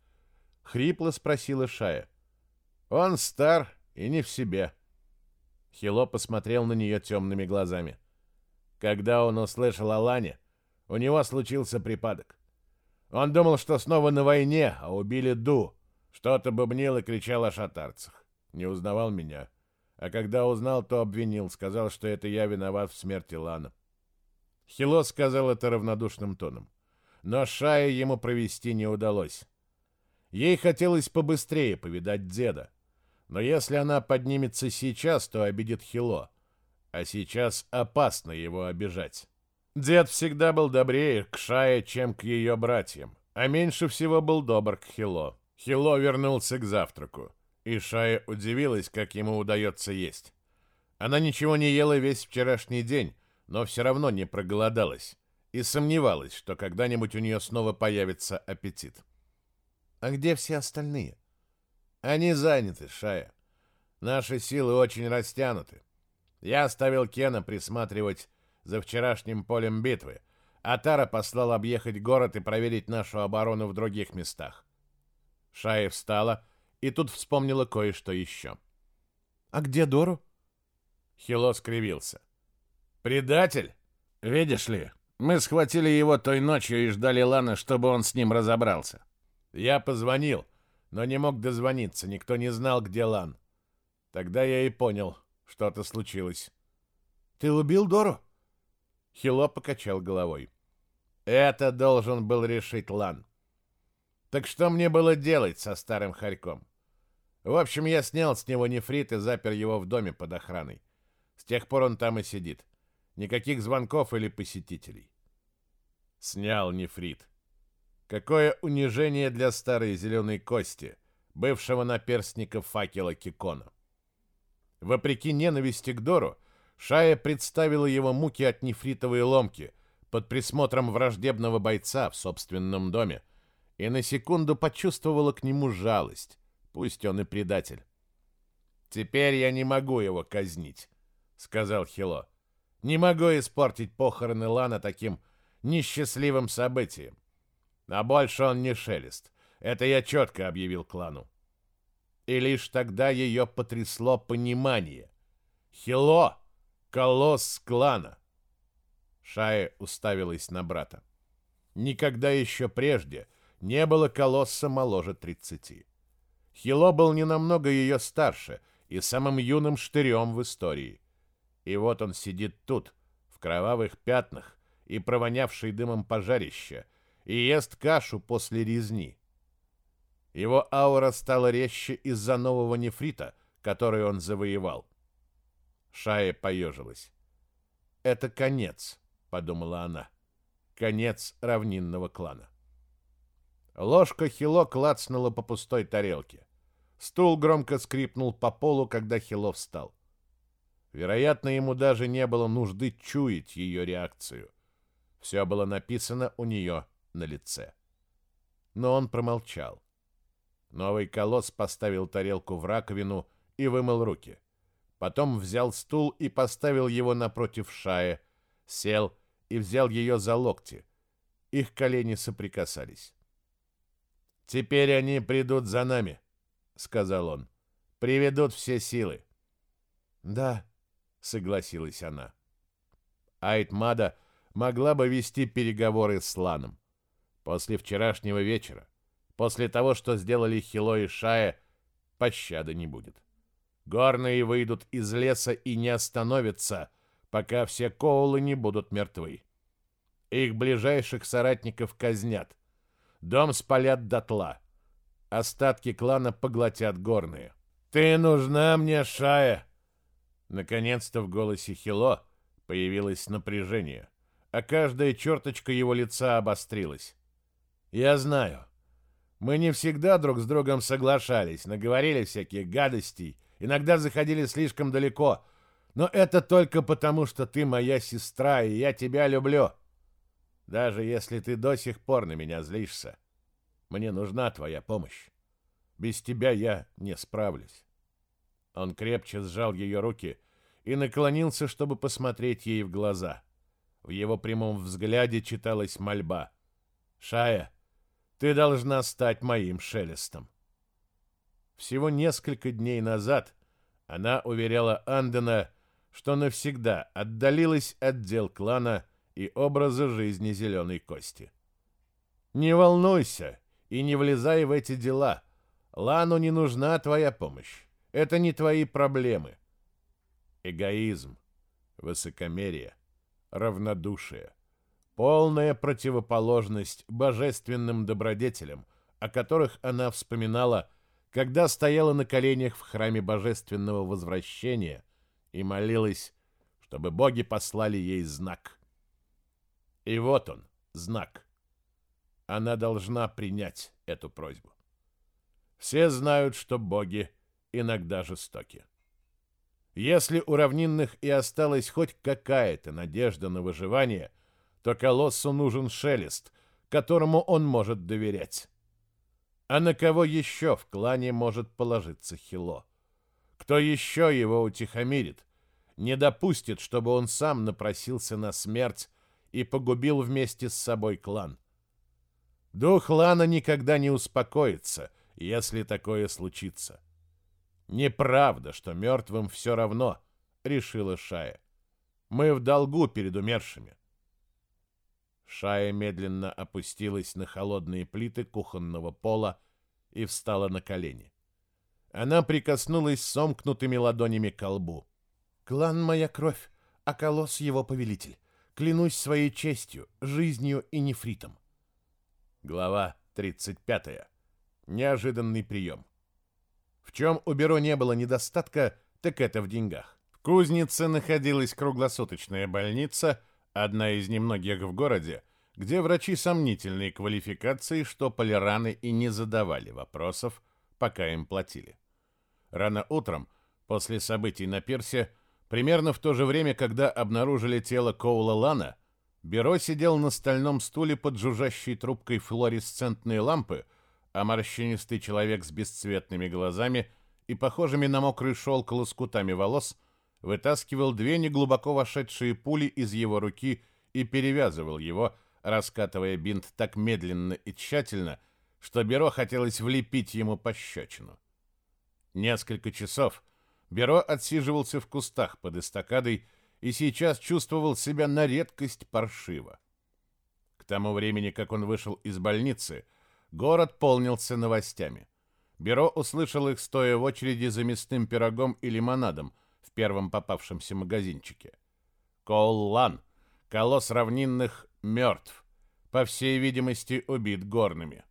— хрипло спросила Шая. «Он стар и не в себе». Хило посмотрел на нее темными глазами. Когда он услышал о Лане, у него случился припадок. Он думал, что снова на войне, а убили Ду. Что-то бубнил и кричал о шатарцах. Не узнавал меня. А когда узнал, то обвинил, сказал, что это я виноват в смерти Лана. Хило сказал это равнодушным тоном. Но Шая ему провести не удалось. Ей хотелось побыстрее повидать деда. Но если она поднимется сейчас, то обидит Хило. А сейчас опасно его обижать. Дед всегда был добрее к Шае, чем к ее братьям, а меньше всего был добр к Хило. Хило вернулся к завтраку, и Шая удивилась, как ему удается есть. Она ничего не ела весь вчерашний день, но все равно не проголодалась и сомневалась, что когда-нибудь у нее снова появится аппетит. «А где все остальные?» «Они заняты, Шая. Наши силы очень растянуты. Я оставил Кена присматривать за вчерашним полем битвы, а Тара послал объехать город и проверить нашу оборону в других местах. Шая встала и тут вспомнила кое-что еще. «А где Дору?» Хило скривился. «Предатель? Видишь ли, мы схватили его той ночью и ждали Лана, чтобы он с ним разобрался. Я позвонил, но не мог дозвониться, никто не знал, где Лан. Тогда я и понял, что-то случилось». «Ты убил Дору?» Хило покачал головой. Это должен был решить Лан. Так что мне было делать со старым хорьком? В общем, я снял с него нефрит и запер его в доме под охраной. С тех пор он там и сидит. Никаких звонков или посетителей. Снял нефрит. Какое унижение для старой зеленой кости, бывшего наперстника факела Кикона. Вопреки ненависти к Дору, Шая представила его муки от нефритовой ломки под присмотром враждебного бойца в собственном доме и на секунду почувствовала к нему жалость, пусть он и предатель. «Теперь я не могу его казнить», — сказал Хило. «Не могу испортить похороны Лана таким несчастливым событием. А больше он не шелест. Это я четко объявил клану. И лишь тогда ее потрясло понимание. Хило Колосс клана. Шая уставилась на брата. Никогда еще прежде не было колосса моложе тридцати. Хило был не намного ее старше и самым юным штырем в истории. И вот он сидит тут, в кровавых пятнах и провонявший дымом пожарище, и ест кашу после резни. Его аура стала резче из-за нового нефрита, который он завоевал. Шая поежилась. «Это конец», — подумала она. «Конец равнинного клана». Ложка Хило клацнула по пустой тарелке. Стул громко скрипнул по полу, когда Хило встал. Вероятно, ему даже не было нужды чуять ее реакцию. Все было написано у нее на лице. Но он промолчал. Новый колосс поставил тарелку в раковину и вымыл руки. Потом взял стул и поставил его напротив Шая, сел и взял ее за локти. Их колени соприкасались. «Теперь они придут за нами», — сказал он. «Приведут все силы». «Да», — согласилась она. Айтмада могла бы вести переговоры с Ланом. После вчерашнего вечера, после того, что сделали Хило и Шая, пощады не будет. Горные выйдут из леса и не остановятся, пока все коулы не будут мертвы. Их ближайших соратников казнят. Дом спалят дотла. Остатки клана поглотят горные. «Ты нужна мне, Шая!» Наконец-то в голосе Хило появилось напряжение, а каждая черточка его лица обострилась. «Я знаю. Мы не всегда друг с другом соглашались, наговорили всяких гадостей, иногда заходили слишком далеко. Но это только потому, что ты моя сестра, и я тебя люблю. Даже если ты до сих пор на меня злишься, мне нужна твоя помощь. Без тебя я не справлюсь. Он крепче сжал ее руки и наклонился, чтобы посмотреть ей в глаза. В его прямом взгляде читалась мольба. «Шая, ты должна стать моим шелестом». Всего несколько дней назад она уверяла Андена, что навсегда отдалилась от дел клана и образа жизни Зеленой Кости. «Не волнуйся и не влезай в эти дела. Лану не нужна твоя помощь. Это не твои проблемы». Эгоизм, высокомерие, равнодушие, полная противоположность божественным добродетелям, о которых она вспоминала, когда стояла на коленях в храме божественного возвращения и молилась, чтобы боги послали ей знак. И вот он, знак. Она должна принять эту просьбу. Все знают, что боги иногда жестоки. Если у равнинных и осталась хоть какая-то надежда на выживание, то колоссу нужен шелест, которому он может доверять. А на кого еще в клане может положиться Хило? Кто еще его утихомирит? Не допустит, чтобы он сам напросился на смерть и погубил вместе с собой клан. Дух Лана никогда не успокоится, если такое случится. — Неправда, что мертвым все равно, решила Шая. Мы в долгу перед умершими. Шая медленно опустилась на холодные плиты кухонного пола и встала на колени. Она прикоснулась сомкнутыми ладонями к колбу. «Клан — моя кровь, а колосс — его повелитель. Клянусь своей честью, жизнью и нефритом». Глава 35. Неожиданный прием. В чем у Бюро не было недостатка, так это в деньгах. В Кузнице находилась круглосуточная больница, одна из немногих в городе, где врачи сомнительной квалификации штопали раны и не задавали вопросов, пока им платили. Рано утром, после событий на пирсе, примерно в то же время, когда обнаружили тело Коула Лана, Бюро сидел на стальном стуле под жужжащей трубкой флуоресцентной лампы, а морщинистый человек с бесцветными глазами и похожими на мокрый шелк лоскутами волос вытаскивал две неглубоко вошедшие пули из его руки и перевязывал его, раскатывая бинт так медленно и тщательно, что Беро хотелось влепить ему пощечину. Несколько часов Беро отсиживался в кустах под эстакадой и сейчас чувствовал себя на редкость паршиво. К тому времени, как он вышел из больницы, Город полнился новостями. Бюро услышал их, стоя в очереди за мясным пирогом и лимонадом в первом попавшемся магазинчике. Коул-Лан, колосс равнинных, мертв. По всей видимости, убит горными.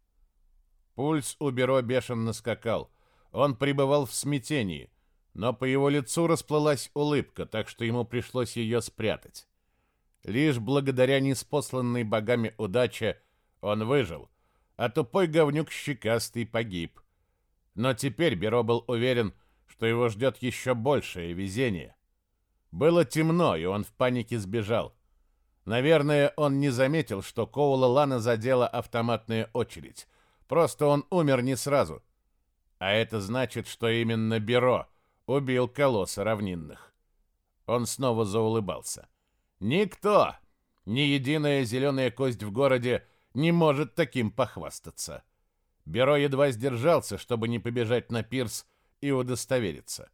Пульс у Бюро бешено скакал. Он пребывал в смятении, но по его лицу расплылась улыбка, так что ему пришлось ее спрятать. Лишь благодаря неспосланной богами удаче он выжил — а тупой говнюк щекастый погиб. Но теперь Беро был уверен, что его ждет еще большее везение. Было темно, и он в панике сбежал. Наверное, он не заметил, что Коула Лана задела автоматная очередь. Просто он умер не сразу. А это значит, что именно Беро убил колосса равнинных. Он снова заулыбался. Никто, ни единая зеленая кость в городе не может таким похвастаться. Бюро едва сдержался, чтобы не побежать на пирс и удостовериться.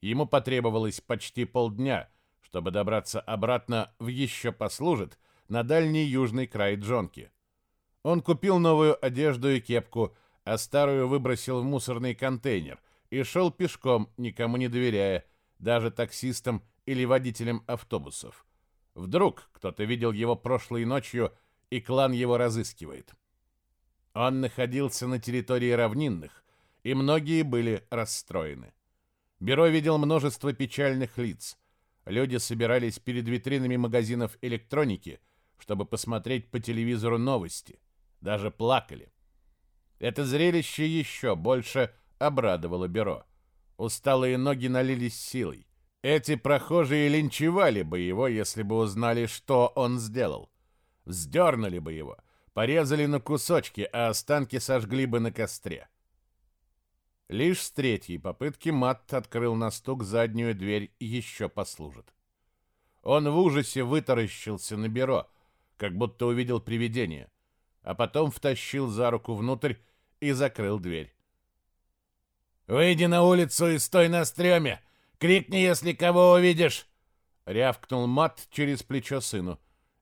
Ему потребовалось почти полдня, чтобы добраться обратно в еще послужит на дальний южный край Джонки. Он купил новую одежду и кепку, а старую выбросил в мусорный контейнер и шел пешком, никому не доверяя, даже таксистам или водителям автобусов. Вдруг кто-то видел его прошлой ночью и клан его разыскивает. Он находился на территории равнинных, и многие были расстроены. Бюро видел множество печальных лиц. Люди собирались перед витринами магазинов электроники, чтобы посмотреть по телевизору новости. Даже плакали. Это зрелище еще больше обрадовало Бюро. Усталые ноги налились силой. Эти прохожие линчевали бы его, если бы узнали, что он сделал вздернули бы его, порезали на кусочки, а останки сожгли бы на костре. Лишь с третьей попытки Матт открыл на стук заднюю дверь еще послужит. Он в ужасе вытаращился на бюро, как будто увидел привидение, а потом втащил за руку внутрь и закрыл дверь. «Выйди на улицу и стой на стреме! Крикни, если кого увидишь!» Рявкнул Мат через плечо сыну,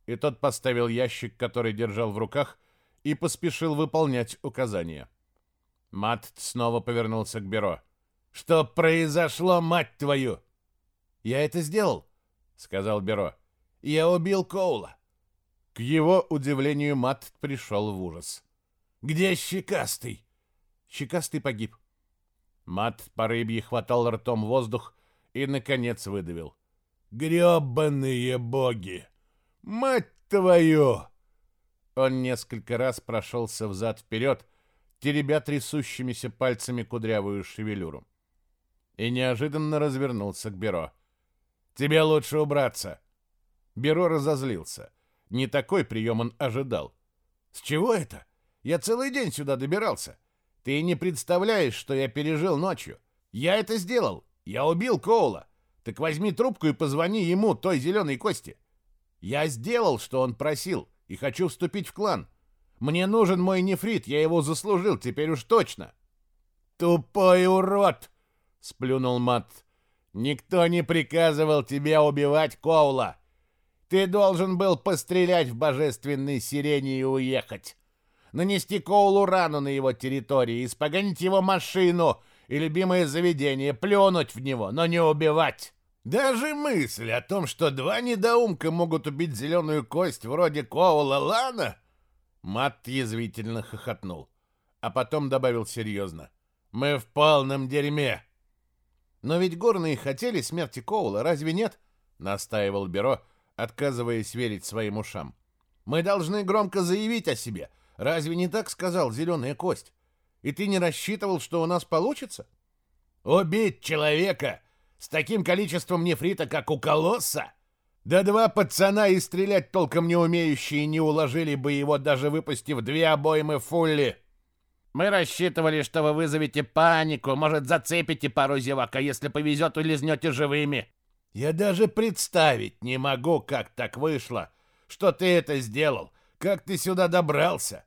и тот поставил ящик, который держал в руках, и поспешил выполнять указания. Мат снова повернулся к бюро. «Что произошло, мать твою?» «Я это сделал», — сказал бюро. «Я убил Коула». К его удивлению Мат пришел в ужас. «Где Щекастый?» Щекастый погиб. Мат по рыбье хватал ртом воздух и, наконец, выдавил. «Гребаные боги! Мать твою!» Он несколько раз прошелся взад-вперед, теребя трясущимися пальцами кудрявую шевелюру. И неожиданно развернулся к бюро. «Тебе лучше убраться!» Бюро разозлился. Не такой прием он ожидал. «С чего это? Я целый день сюда добирался. Ты не представляешь, что я пережил ночью. Я это сделал. Я убил Коула. Так возьми трубку и позвони ему, той зеленой кости. Я сделал, что он просил, и хочу вступить в клан. Мне нужен мой нефрит, я его заслужил, теперь уж точно. Тупой урод, сплюнул Мат. Никто не приказывал тебе убивать Коула. Ты должен был пострелять в божественной сирене и уехать нанести Коулу рану на его территории, испоганить его машину и любимое заведение, плюнуть в него, но не убивать. Даже мысль о том, что два недоумка могут убить зеленую кость вроде Коула Лана... Мат язвительно хохотнул, а потом добавил серьезно. «Мы в полном дерьме!» «Но ведь горные хотели смерти Коула, разве нет?» — настаивал Бюро, отказываясь верить своим ушам. «Мы должны громко заявить о себе, Разве не так сказал зеленая кость? И ты не рассчитывал, что у нас получится? Убить человека с таким количеством нефрита, как у колосса? Да два пацана и стрелять толком не умеющие не уложили бы его, даже выпустив две обоймы фулли. Мы рассчитывали, что вы вызовете панику, может, зацепите пару зевак, а если повезет, улизнете живыми. Я даже представить не могу, как так вышло, что ты это сделал. Как ты сюда добрался?»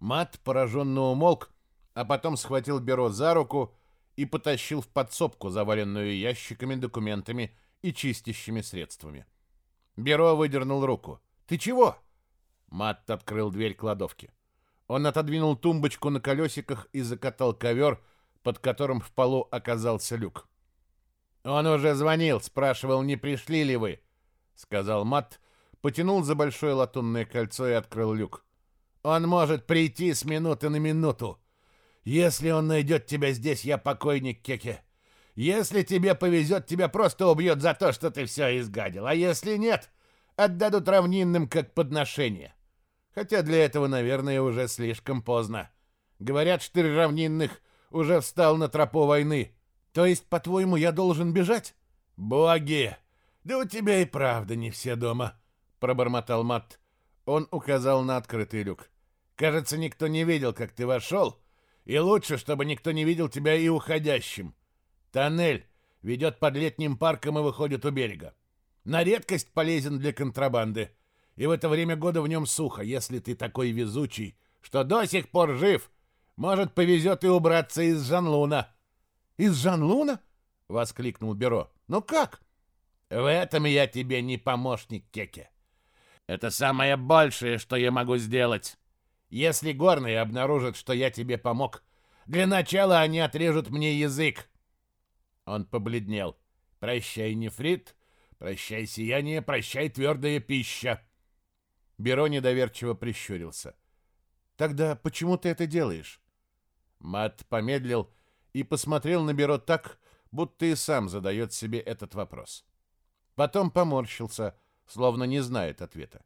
Мат пораженно умолк, а потом схватил Беро за руку и потащил в подсобку, заваленную ящиками, документами и чистящими средствами. Беро выдернул руку. «Ты чего?» Мат открыл дверь кладовки. Он отодвинул тумбочку на колесиках и закатал ковер, под которым в полу оказался люк. «Он уже звонил, спрашивал, не пришли ли вы», — сказал Мат, потянул за большое латунное кольцо и открыл люк. «Он может прийти с минуты на минуту. Если он найдет тебя здесь, я покойник Кеке. Если тебе повезет, тебя просто убьет за то, что ты все изгадил. А если нет, отдадут равнинным как подношение. Хотя для этого, наверное, уже слишком поздно. Говорят, штырь равнинных уже встал на тропу войны. То есть, по-твоему, я должен бежать? Боги! Да у тебя и правда не все дома пробормотал Матт. Он указал на открытый люк. Кажется, никто не видел, как ты вошел, и лучше, чтобы никто не видел тебя и уходящим. Тоннель ведет под летним парком и выходит у берега. На редкость полезен для контрабанды, и в это время года в нем сухо, если ты такой везучий, что до сих пор жив. Может, повезет и убраться из Жанлуна. Из Жанлуна? воскликнул Бюро. Ну как? В этом я тебе не помощник, Кеке. Это самое большее, что я могу сделать. Если горные обнаружат, что я тебе помог, для начала они отрежут мне язык. Он побледнел. Прощай, нефрит, прощай, сияние, прощай, твердая пища. Беро недоверчиво прищурился. Тогда почему ты это делаешь? Мат помедлил и посмотрел на Беро так, будто и сам задает себе этот вопрос. Потом поморщился, словно не знает ответа.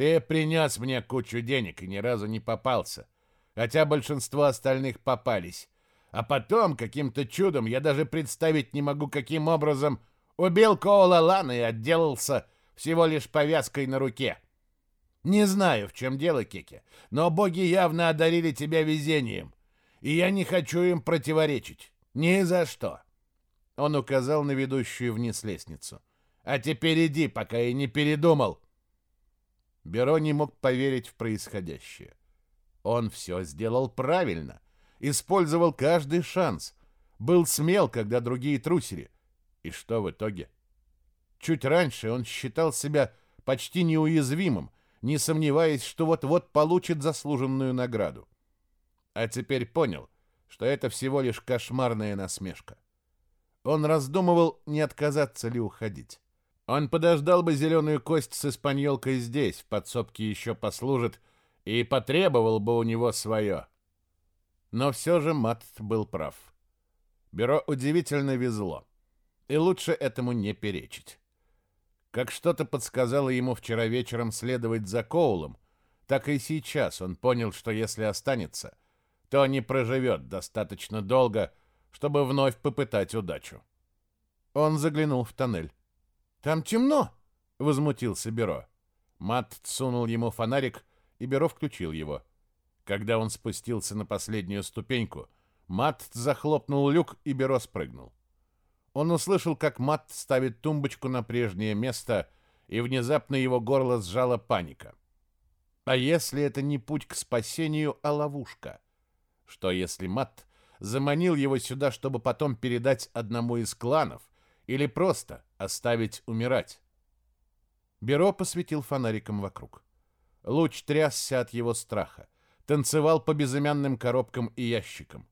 Ты принес мне кучу денег и ни разу не попался, хотя большинство остальных попались. А потом, каким-то чудом, я даже представить не могу, каким образом убил Коула Лана и отделался всего лишь повязкой на руке. Не знаю, в чем дело, Кеке, но боги явно одарили тебя везением, и я не хочу им противоречить. Ни за что. Он указал на ведущую вниз лестницу. А теперь иди, пока я не передумал. Беро не мог поверить в происходящее. Он все сделал правильно, использовал каждый шанс. был смел, когда другие трусили. И что в итоге? Чуть раньше он считал себя почти неуязвимым, не сомневаясь, что вот-вот получит заслуженную награду. А теперь понял, что это всего лишь кошмарная насмешка. Он раздумывал, не отказаться ли уходить. Он подождал бы зеленую кость с испаньолкой здесь, в подсобке еще послужит, и потребовал бы у него свое. Но все же Мат был прав. Бюро удивительно везло, и лучше этому не перечить. Как что-то подсказало ему вчера вечером следовать за Коулом, так и сейчас он понял, что если останется, то не проживет достаточно долго, чтобы вновь попытать удачу. Он заглянул в тоннель. «Там темно!» — возмутился Бюро. Мат сунул ему фонарик, и Бюро включил его. Когда он спустился на последнюю ступеньку, Мат захлопнул люк, и Бюро спрыгнул. Он услышал, как Мат ставит тумбочку на прежнее место, и внезапно его горло сжала паника. А если это не путь к спасению, а ловушка? Что если Мат заманил его сюда, чтобы потом передать одному из кланов или просто оставить умирать? Беро посветил фонариком вокруг. Луч трясся от его страха, танцевал по безымянным коробкам и ящикам.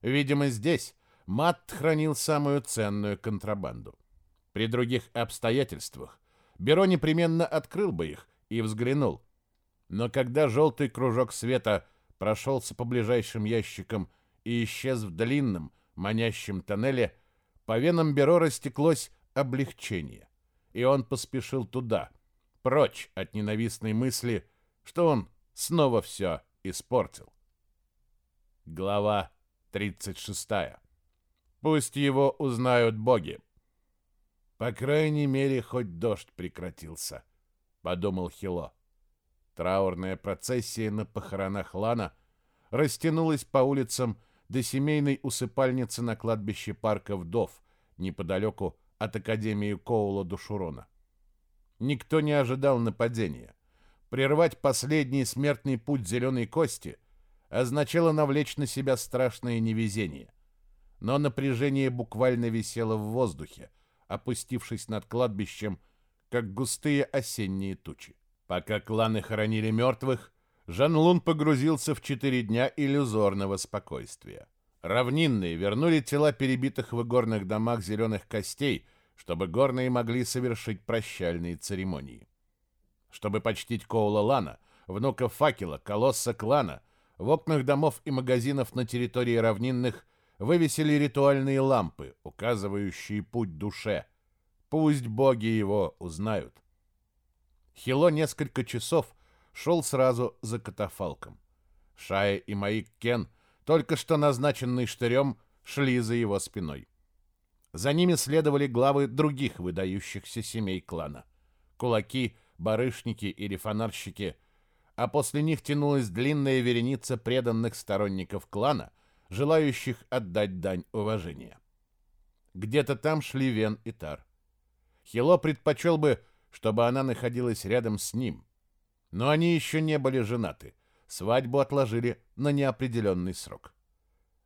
Видимо, здесь Мат хранил самую ценную контрабанду. При других обстоятельствах Беро непременно открыл бы их и взглянул. Но когда желтый кружок света прошелся по ближайшим ящикам и исчез в длинном, манящем тоннеле, по венам Беро растеклось облегчение, и он поспешил туда, прочь от ненавистной мысли, что он снова все испортил. Глава 36 Пусть его узнают боги. По крайней мере, хоть дождь прекратился, подумал Хило. Траурная процессия на похоронах Лана растянулась по улицам до семейной усыпальницы на кладбище парка вдов, неподалеку от Академии Коула Душурона. Никто не ожидал нападения. Прервать последний смертный путь зеленой кости означало навлечь на себя страшное невезение но напряжение буквально висело в воздухе, опустившись над кладбищем, как густые осенние тучи. Пока кланы хоронили мертвых, Жан-Лун погрузился в четыре дня иллюзорного спокойствия. Равнинные вернули тела перебитых в игорных домах зеленых костей, чтобы горные могли совершить прощальные церемонии. Чтобы почтить Коула Лана, внука факела, колосса клана, в окнах домов и магазинов на территории равнинных – вывесили ритуальные лампы, указывающие путь душе. Пусть боги его узнают. Хило несколько часов шел сразу за катафалком. Шая и Маик Кен, только что назначенный штырем, шли за его спиной. За ними следовали главы других выдающихся семей клана. Кулаки, барышники или фонарщики, а после них тянулась длинная вереница преданных сторонников клана, желающих отдать дань уважения. Где-то там шли Вен и Тар. Хило предпочел бы, чтобы она находилась рядом с ним. Но они еще не были женаты. Свадьбу отложили на неопределенный срок.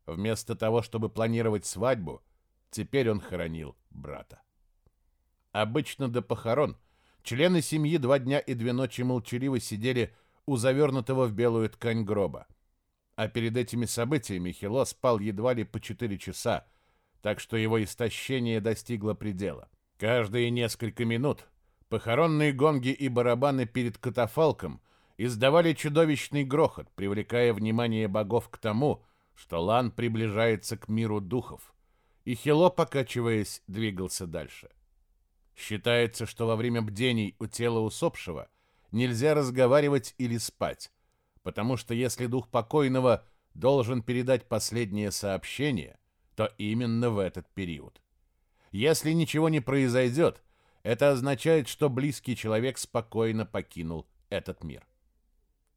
Вместо того, чтобы планировать свадьбу, теперь он хоронил брата. Обычно до похорон члены семьи два дня и две ночи молчаливо сидели у завернутого в белую ткань гроба. А перед этими событиями Хило спал едва ли по 4 часа, так что его истощение достигло предела. Каждые несколько минут похоронные гонги и барабаны перед катафалком издавали чудовищный грохот, привлекая внимание богов к тому, что Лан приближается к миру духов, и Хило, покачиваясь, двигался дальше. Считается, что во время бдений у тела усопшего нельзя разговаривать или спать, потому что если дух покойного должен передать последнее сообщение, то именно в этот период. Если ничего не произойдет, это означает, что близкий человек спокойно покинул этот мир.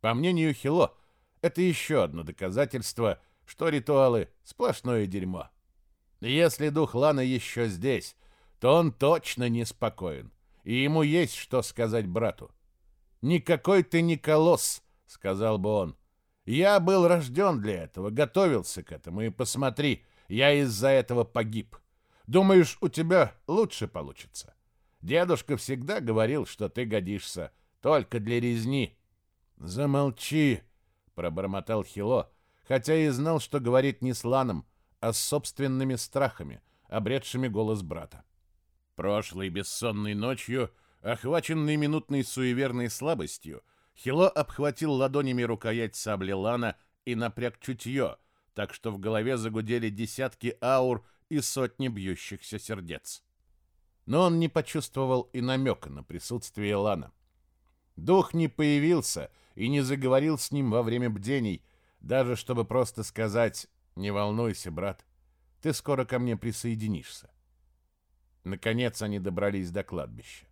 По мнению Хило, это еще одно доказательство, что ритуалы – сплошное дерьмо. Если дух Лана еще здесь, то он точно неспокоен, и ему есть что сказать брату. Никакой ты не колосс, сказал бы он. Я был рожден для этого, готовился к этому, и посмотри, Я из-за этого погиб. Думаешь, у тебя лучше получится? Дедушка всегда говорил, что ты годишься только для резни. Замолчи, пробормотал Хило, хотя и знал, что говорит не с Ланом, а с собственными страхами, обретшими голос брата. Прошлой бессонной ночью, охваченный минутной суеверной слабостью, Хило обхватил ладонями рукоять сабли Лана и напряг чутье, так что в голове загудели десятки аур и сотни бьющихся сердец. Но он не почувствовал и намека на присутствие Лана. Дух не появился и не заговорил с ним во время бдений, даже чтобы просто сказать «Не волнуйся, брат, ты скоро ко мне присоединишься». Наконец они добрались до кладбища.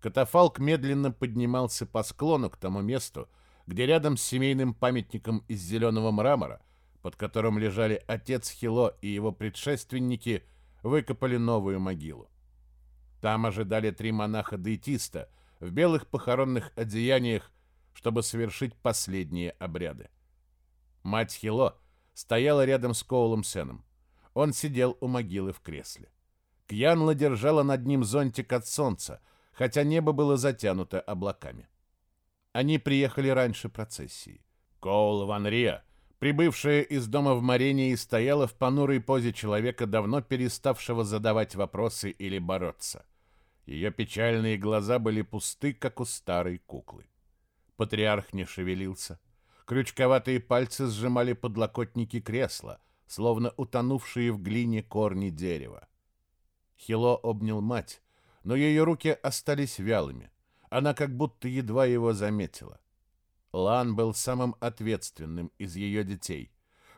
Катафалк медленно поднимался по склону к тому месту, где рядом с семейным памятником из зеленого мрамора, под которым лежали отец Хило и его предшественники, выкопали новую могилу. Там ожидали три монаха-дейтиста в белых похоронных одеяниях, чтобы совершить последние обряды. Мать Хило стояла рядом с Коулом Сеном. Он сидел у могилы в кресле. Кьянла держала над ним зонтик от солнца, хотя небо было затянуто облаками. Они приехали раньше процессии. Коул Ван Риа, прибывшая из дома в Марении, стояла в понурой позе человека, давно переставшего задавать вопросы или бороться. Ее печальные глаза были пусты, как у старой куклы. Патриарх не шевелился. Крючковатые пальцы сжимали подлокотники кресла, словно утонувшие в глине корни дерева. Хило обнял мать, но ее руки остались вялыми. Она как будто едва его заметила. Лан был самым ответственным из ее детей,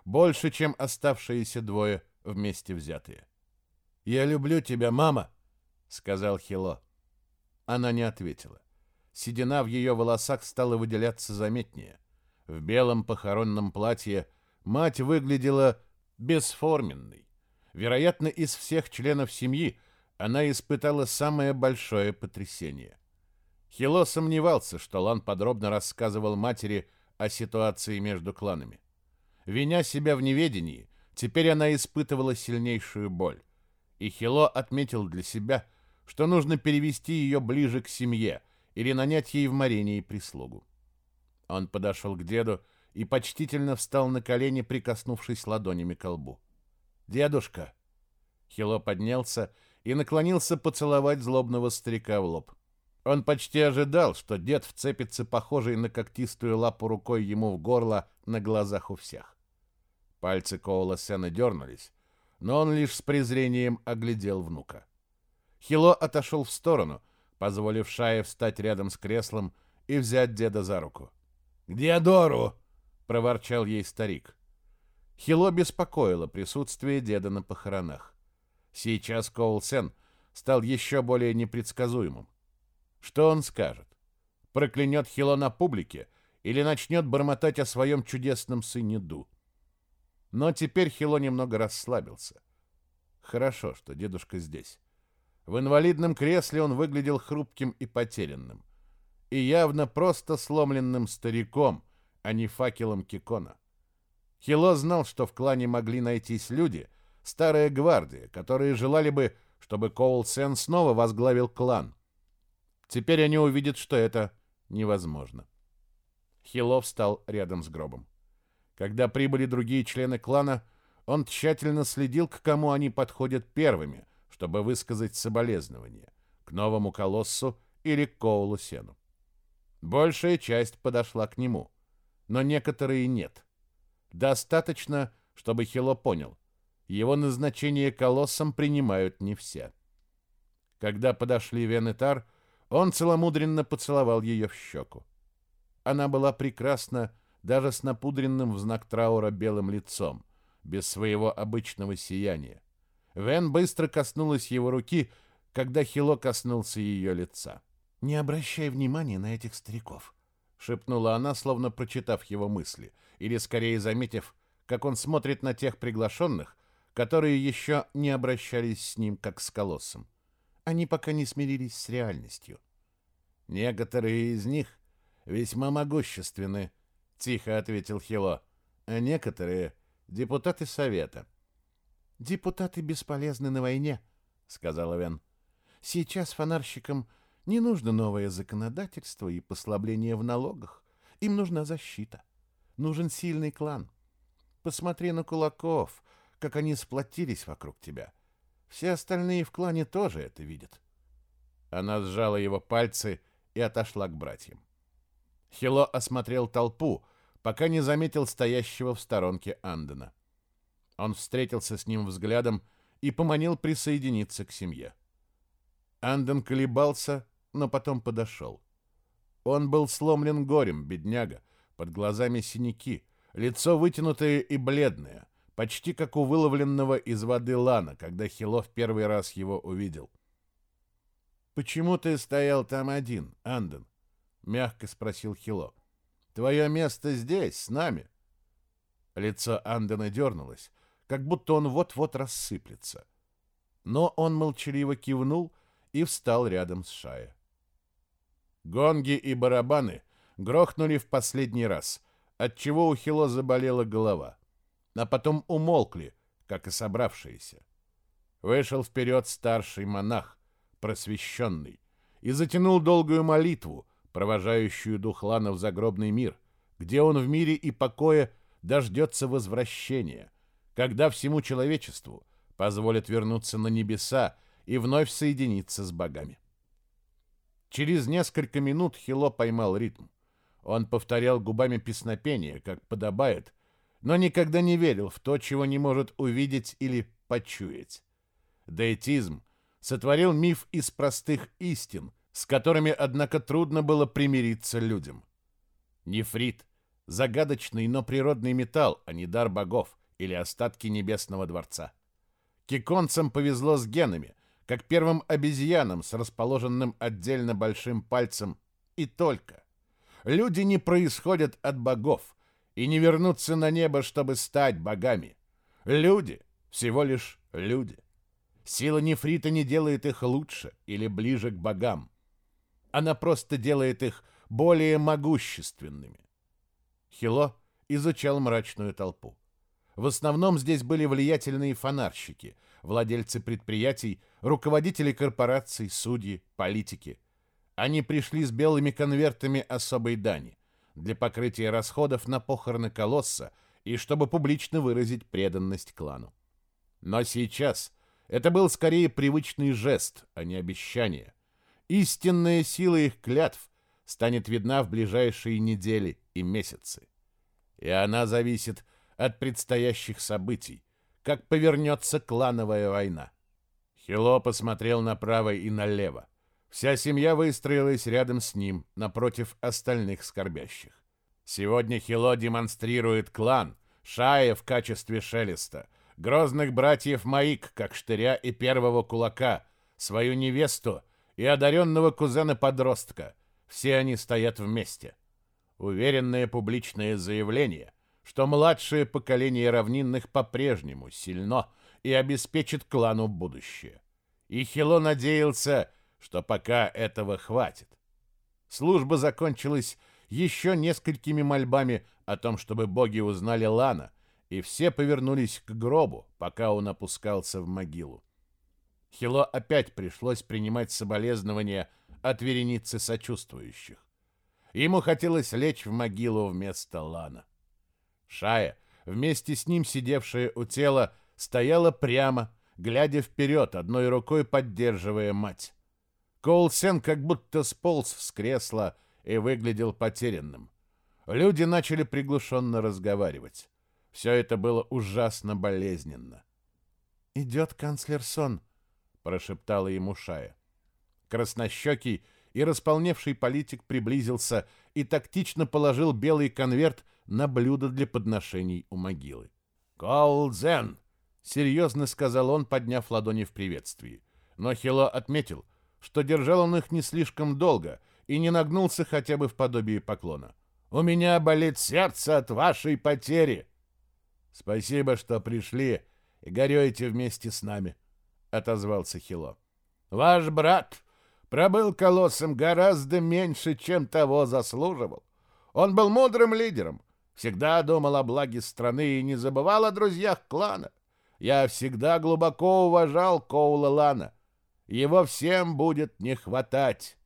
больше, чем оставшиеся двое вместе взятые. «Я люблю тебя, мама!» — сказал Хило. Она не ответила. Седина в ее волосах стала выделяться заметнее. В белом похоронном платье мать выглядела бесформенной. Вероятно, из всех членов семьи она испытала самое большое потрясение. Хило сомневался, что Лан подробно рассказывал матери о ситуации между кланами. Виня себя в неведении, теперь она испытывала сильнейшую боль. И Хило отметил для себя, что нужно перевести ее ближе к семье или нанять ей в Марении прислугу. Он подошел к деду и почтительно встал на колени, прикоснувшись ладонями к лбу. «Дедушка!» Хило поднялся и наклонился поцеловать злобного старика в лоб. Он почти ожидал, что дед вцепится похожей на когтистую лапу рукой ему в горло на глазах у всех. Пальцы Коула Сена дернулись, но он лишь с презрением оглядел внука. Хило отошел в сторону, позволив Шае встать рядом с креслом и взять деда за руку. «Где Дору?» — проворчал ей старик. Хило беспокоило присутствие деда на похоронах. Сейчас Коул Сен стал еще более непредсказуемым. Что он скажет? Проклянет Хило на публике или начнет бормотать о своем чудесном сыне Ду? Но теперь Хило немного расслабился. Хорошо, что дедушка здесь. В инвалидном кресле он выглядел хрупким и потерянным. И явно просто сломленным стариком, а не факелом Кикона. Хило знал, что в клане могли найтись люди, старая гвардия, которые желали бы, чтобы Коул Сен снова возглавил клан. Теперь они увидят, что это невозможно. Хило встал рядом с гробом. Когда прибыли другие члены клана, он тщательно следил, к кому они подходят первыми, чтобы высказать соболезнования к новому колоссу или к Коулу Сену. Большая часть подошла к нему, но некоторые нет. Достаточно, чтобы Хило понял, его назначение колоссом принимают не все. Когда подошли Венетар, он целомудренно поцеловал ее в щеку. Она была прекрасна даже с напудренным в знак траура белым лицом, без своего обычного сияния. Вен быстро коснулась его руки, когда Хило коснулся ее лица. «Не обращай внимания на этих стариков», — шепнула она, словно прочитав его мысли, или скорее заметив, как он смотрит на тех приглашенных, которые еще не обращались с ним как с колоссом. Они пока не смирились с реальностью. Некоторые из них весьма могущественны, тихо ответил Хило, а некоторые депутаты совета. «Депутаты бесполезны на войне», — сказала Вен. «Сейчас фонарщикам не нужно новое законодательство и послабление в налогах. Им нужна защита. Нужен сильный клан. Посмотри на кулаков, как они сплотились вокруг тебя. Все остальные в клане тоже это видят». Она сжала его пальцы и отошла к братьям. Хило осмотрел толпу, пока не заметил стоящего в сторонке Андена. Он встретился с ним взглядом и поманил присоединиться к семье. Анден колебался, но потом подошел. Он был сломлен горем, бедняга, под глазами синяки, лицо вытянутое и бледное, почти как у выловленного из воды лана, когда Хило в первый раз его увидел. «Почему ты стоял там один, Анден?» — мягко спросил Хило. «Твое место здесь, с нами». Лицо Андена дернулось, как будто он вот-вот рассыплется. Но он молчаливо кивнул и встал рядом с Шая. Гонги и барабаны грохнули в последний раз, отчего у Хило заболела голова, а потом умолкли, как и собравшиеся. Вышел вперед старший монах, просвещенный, и затянул долгую молитву, провожающую Духлана в загробный мир, где он в мире и покое дождется возвращения, когда всему человечеству позволят вернуться на небеса и вновь соединиться с богами. Через несколько минут Хило поймал ритм. Он повторял губами песнопение, как подобает, но никогда не верил в то, чего не может увидеть или почуять. Дейтизм сотворил миф из простых истин, с которыми, однако, трудно было примириться людям. Нефрит — загадочный, но природный металл, а не дар богов — или остатки небесного дворца. Киконцам повезло с генами, как первым обезьянам с расположенным отдельно большим пальцем, и только. Люди не происходят от богов и не вернутся на небо, чтобы стать богами. Люди всего лишь люди. Сила нефрита не делает их лучше или ближе к богам. Она просто делает их более могущественными. Хило изучал мрачную толпу. В основном здесь были влиятельные фонарщики, владельцы предприятий, руководители корпораций, судьи, политики. Они пришли с белыми конвертами особой дани для покрытия расходов на похороны колосса и чтобы публично выразить преданность клану. Но сейчас это был скорее привычный жест, а не обещание. Истинная сила их клятв станет видна в ближайшие недели и месяцы. И она зависит от от предстоящих событий, как повернется клановая война. Хило посмотрел направо и налево. Вся семья выстроилась рядом с ним, напротив остальных скорбящих. Сегодня Хило демонстрирует клан, Шая в качестве шелеста, грозных братьев Маик, как штыря и первого кулака, свою невесту и одаренного кузена-подростка. Все они стоят вместе. Уверенное публичное заявление, что младшее поколение равнинных по-прежнему сильно и обеспечит клану будущее. И Хило надеялся, что пока этого хватит. Служба закончилась еще несколькими мольбами о том, чтобы боги узнали Лана, и все повернулись к гробу, пока он опускался в могилу. Хило опять пришлось принимать соболезнования от вереницы сочувствующих. Ему хотелось лечь в могилу вместо Лана. Шая, вместе с ним сидевшая у тела, стояла прямо, глядя вперед, одной рукой поддерживая мать. Коулсен как будто сполз с кресла и выглядел потерянным. Люди начали приглушенно разговаривать. Все это было ужасно болезненно. «Идет канцлер Сон», — прошептала ему Шая. Краснощекий и располневший политик приблизился и тактично положил белый конверт на блюдо для подношений у могилы. «Колдзен!» — серьезно сказал он, подняв ладони в приветствии. Но Хило отметил, что держал он их не слишком долго и не нагнулся хотя бы в подобии поклона. «У меня болит сердце от вашей потери!» «Спасибо, что пришли и горюете вместе с нами», — отозвался Хило. «Ваш брат пробыл колоссом гораздо меньше, чем того заслуживал. Он был мудрым лидером, всегда думал о благе страны и не забывал о друзьях клана. Я всегда глубоко уважал Коула Лана. Его всем будет не хватать.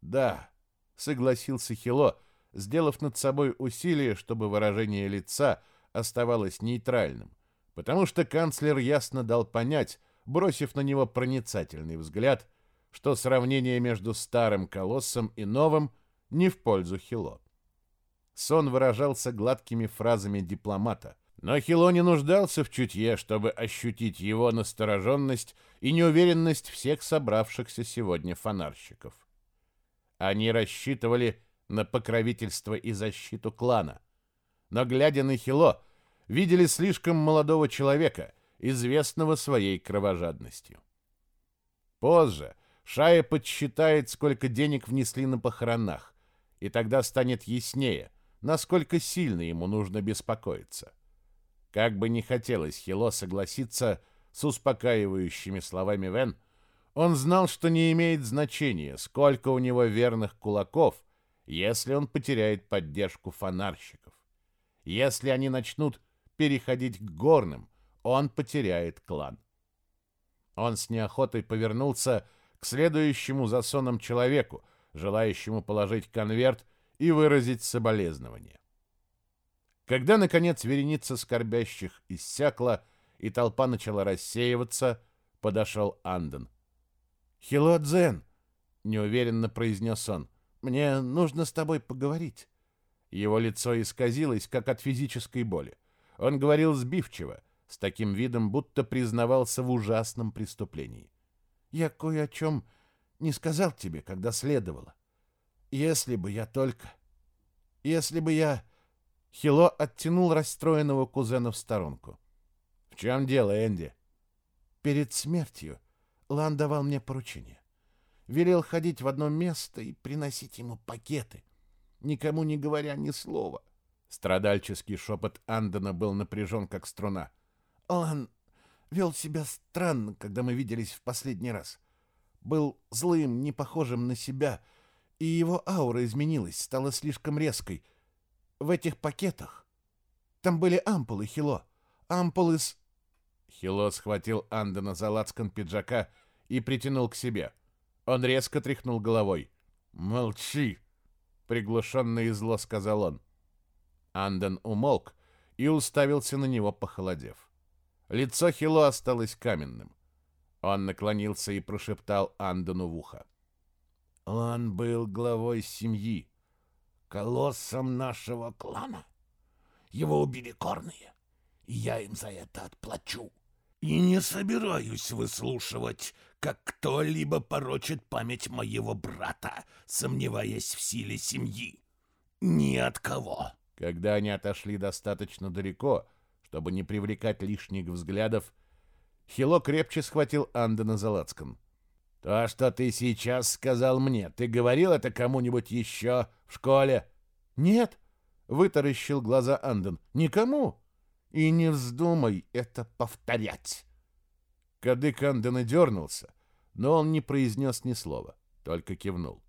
Да, согласился Хило, сделав над собой усилие, чтобы выражение лица оставалось нейтральным, потому что канцлер ясно дал понять, бросив на него проницательный взгляд, что сравнение между старым колоссом и новым не в пользу Хило. Сон выражался гладкими фразами дипломата, но Хило не нуждался в чутье, чтобы ощутить его настороженность и неуверенность всех собравшихся сегодня фонарщиков. Они рассчитывали на покровительство и защиту клана, но, глядя на Хило, видели слишком молодого человека, известного своей кровожадностью. Позже Шая подсчитает, сколько денег внесли на похоронах, и тогда станет яснее, насколько сильно ему нужно беспокоиться. Как бы не хотелось Хило согласиться с успокаивающими словами Вен, он знал, что не имеет значения, сколько у него верных кулаков, если он потеряет поддержку фонарщиков. Если они начнут переходить к горным, он потеряет клан. Он с неохотой повернулся к следующему за соном человеку, желающему положить конверт и выразить соболезнование. Когда, наконец, вереница скорбящих иссякла и толпа начала рассеиваться, подошел Анден. «Хило Дзен!» — неуверенно произнес он. «Мне нужно с тобой поговорить». Его лицо исказилось, как от физической боли. Он говорил сбивчиво, с таким видом, будто признавался в ужасном преступлении. «Я кое о чем не сказал тебе, когда следовало. Если бы я только... Если бы я...» Хило оттянул расстроенного кузена в сторонку. «В чем дело, Энди?» «Перед смертью Лан давал мне поручение. Велел ходить в одно место и приносить ему пакеты, никому не говоря ни слова». Страдальческий шепот Андона был напряжен, как струна. «Лан вел себя странно, когда мы виделись в последний раз. Был злым, не похожим на себя, и его аура изменилась, стала слишком резкой, в этих пакетах. Там были ампулы, Хило. Ампулы с... Хило схватил Андена за лацкан пиджака и притянул к себе. Он резко тряхнул головой. «Молчи!» — приглушенно и зло сказал он. Анден умолк и уставился на него, похолодев. Лицо Хило осталось каменным. Он наклонился и прошептал Андену в ухо. Он был главой семьи колоссом нашего клана. Его убили корные, и я им за это отплачу. И не собираюсь выслушивать, как кто-либо порочит память моего брата, сомневаясь в силе семьи. Ни от кого. Когда они отошли достаточно далеко, чтобы не привлекать лишних взглядов, Хило крепче схватил Андена за лацкан. «То, что ты сейчас сказал мне, ты говорил это кому-нибудь еще в школе?» «Нет», — вытаращил глаза Анден, — «никому. И не вздумай это повторять». Кадык Андена дернулся, но он не произнес ни слова, только кивнул.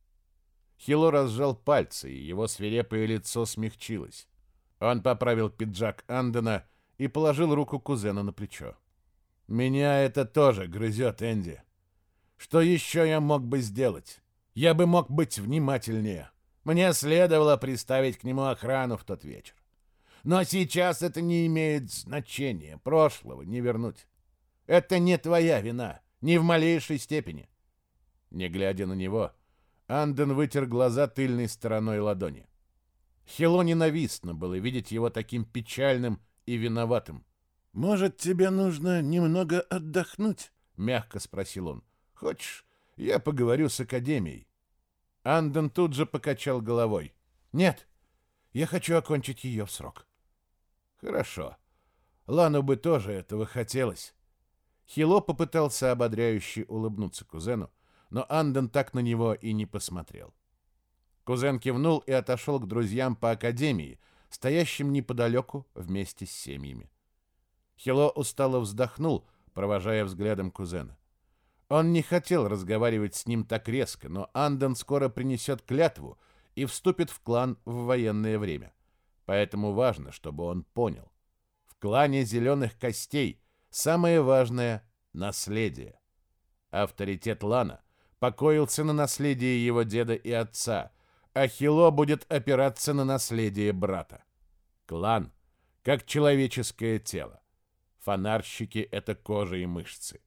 Хило разжал пальцы, и его свирепое лицо смягчилось. Он поправил пиджак Андена и положил руку кузена на плечо. «Меня это тоже грызет, Энди. Что еще я мог бы сделать? Я бы мог быть внимательнее. Мне следовало приставить к нему охрану в тот вечер. Но сейчас это не имеет значения. Прошлого не вернуть. Это не твоя вина, ни в малейшей степени. Не глядя на него, Анден вытер глаза тыльной стороной ладони. Хило ненавистно было видеть его таким печальным и виноватым. «Может, тебе нужно немного отдохнуть?» — мягко спросил он. Хочешь, я поговорю с Академией?» Анден тут же покачал головой. «Нет, я хочу окончить ее в срок». «Хорошо. Лану бы тоже этого хотелось». Хило попытался ободряюще улыбнуться кузену, но Анден так на него и не посмотрел. Кузен кивнул и отошел к друзьям по академии, стоящим неподалеку вместе с семьями. Хило устало вздохнул, провожая взглядом кузена. Он не хотел разговаривать с ним так резко, но Андон скоро принесет клятву и вступит в клан в военное время. Поэтому важно, чтобы он понял. В клане зеленых костей самое важное — наследие. Авторитет Лана покоился на наследии его деда и отца, а Хило будет опираться на наследие брата. Клан — как человеческое тело. Фонарщики — это кожа и мышцы.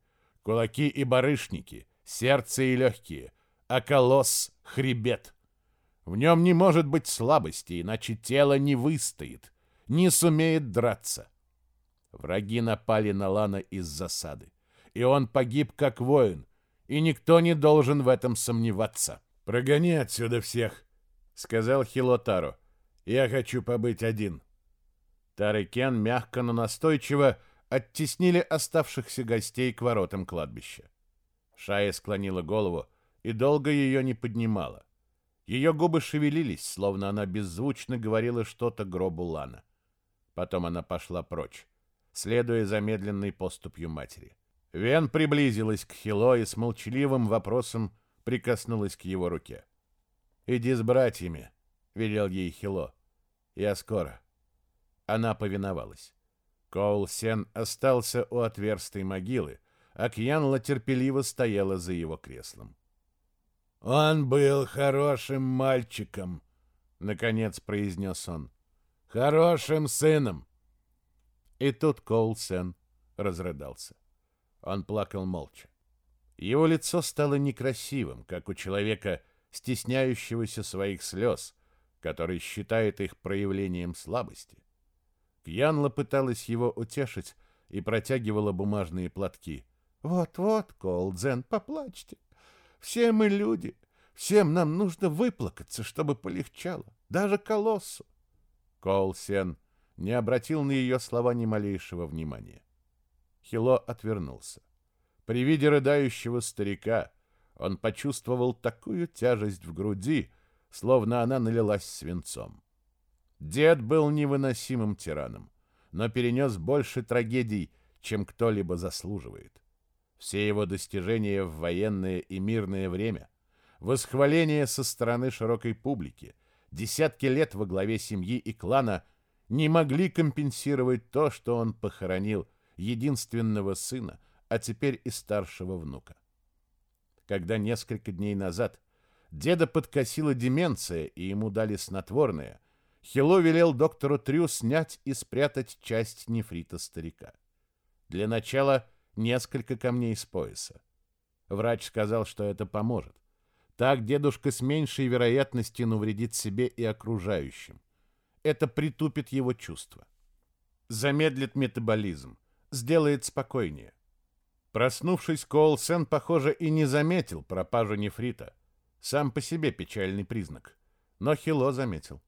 Кулаки и барышники — сердце и легкие, а колосс — хребет. В нем не может быть слабости, иначе тело не выстоит, не сумеет драться. Враги напали на Лана из засады, и он погиб как воин, и никто не должен в этом сомневаться. «Прогони отсюда всех», — сказал Хилотаро. «Я хочу побыть один». Тарикен мягко, но настойчиво оттеснили оставшихся гостей к воротам кладбища. Шая склонила голову и долго ее не поднимала. Ее губы шевелились, словно она беззвучно говорила что-то гробу Лана. Потом она пошла прочь, следуя замедленной поступью матери. Вен приблизилась к Хило и с молчаливым вопросом прикоснулась к его руке. «Иди с братьями», — велел ей Хило. «Я скоро». Она повиновалась. Коул Сен остался у отверстой могилы, а Кьянла терпеливо стояла за его креслом. «Он был хорошим мальчиком», — наконец произнес он. «Хорошим сыном». И тут Коул Сен разрыдался. Он плакал молча. Его лицо стало некрасивым, как у человека, стесняющегося своих слез, который считает их проявлением слабости. Кьянла пыталась его утешить и протягивала бумажные платки. «Вот-вот, Колдзен, поплачьте. Все мы люди. Всем нам нужно выплакаться, чтобы полегчало. Даже колоссу». Колсен не обратил на ее слова ни малейшего внимания. Хило отвернулся. При виде рыдающего старика он почувствовал такую тяжесть в груди, словно она налилась свинцом. Дед был невыносимым тираном, но перенес больше трагедий, чем кто-либо заслуживает. Все его достижения в военное и мирное время, восхваление со стороны широкой публики, десятки лет во главе семьи и клана не могли компенсировать то, что он похоронил единственного сына, а теперь и старшего внука. Когда несколько дней назад деда подкосила деменция и ему дали снотворное – Хило велел доктору Трю снять и спрятать часть нефрита старика. Для начала несколько камней с пояса. Врач сказал, что это поможет. Так дедушка с меньшей вероятностью навредит себе и окружающим. Это притупит его чувства. Замедлит метаболизм, сделает спокойнее. Проснувшись, Коулсен, похоже, и не заметил пропажу нефрита. Сам по себе печальный признак. Но Хило заметил.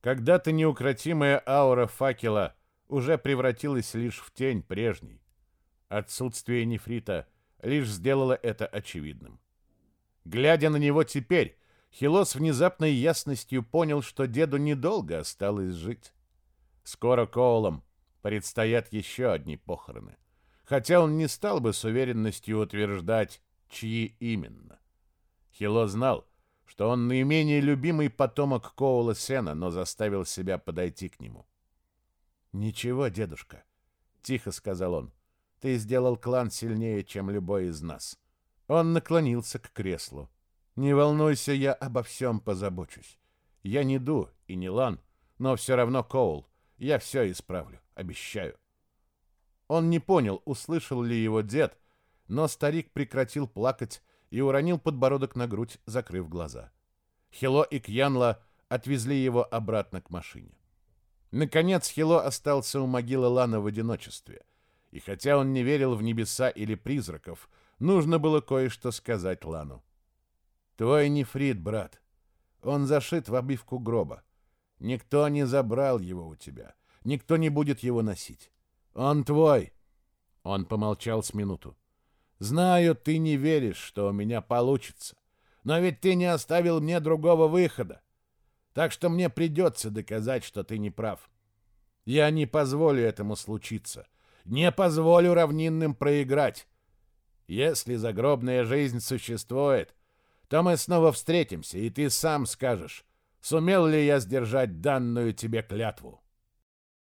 Когда-то неукротимая аура факела уже превратилась лишь в тень прежней. Отсутствие нефрита лишь сделало это очевидным. Глядя на него теперь, Хило с внезапной ясностью понял, что деду недолго осталось жить. Скоро Коулам предстоят еще одни похороны, хотя он не стал бы с уверенностью утверждать, чьи именно. Хило знал, что он наименее любимый потомок Коула Сена, но заставил себя подойти к нему. «Ничего, дедушка», — тихо сказал он, — «ты сделал клан сильнее, чем любой из нас». Он наклонился к креслу. «Не волнуйся, я обо всем позабочусь. Я не Ду и не Лан, но все равно Коул. Я все исправлю, обещаю». Он не понял, услышал ли его дед, но старик прекратил плакать и уронил подбородок на грудь, закрыв глаза. Хило и Кьянла отвезли его обратно к машине. Наконец Хило остался у могилы Лана в одиночестве. И хотя он не верил в небеса или призраков, нужно было кое-что сказать Лану. «Твой нефрит, брат. Он зашит в обивку гроба. Никто не забрал его у тебя. Никто не будет его носить. Он твой». Он помолчал с минуту. Знаю, ты не веришь, что у меня получится. Но ведь ты не оставил мне другого выхода. Так что мне придется доказать, что ты не прав. Я не позволю этому случиться. Не позволю равнинным проиграть. Если загробная жизнь существует, то мы снова встретимся, и ты сам скажешь, сумел ли я сдержать данную тебе клятву.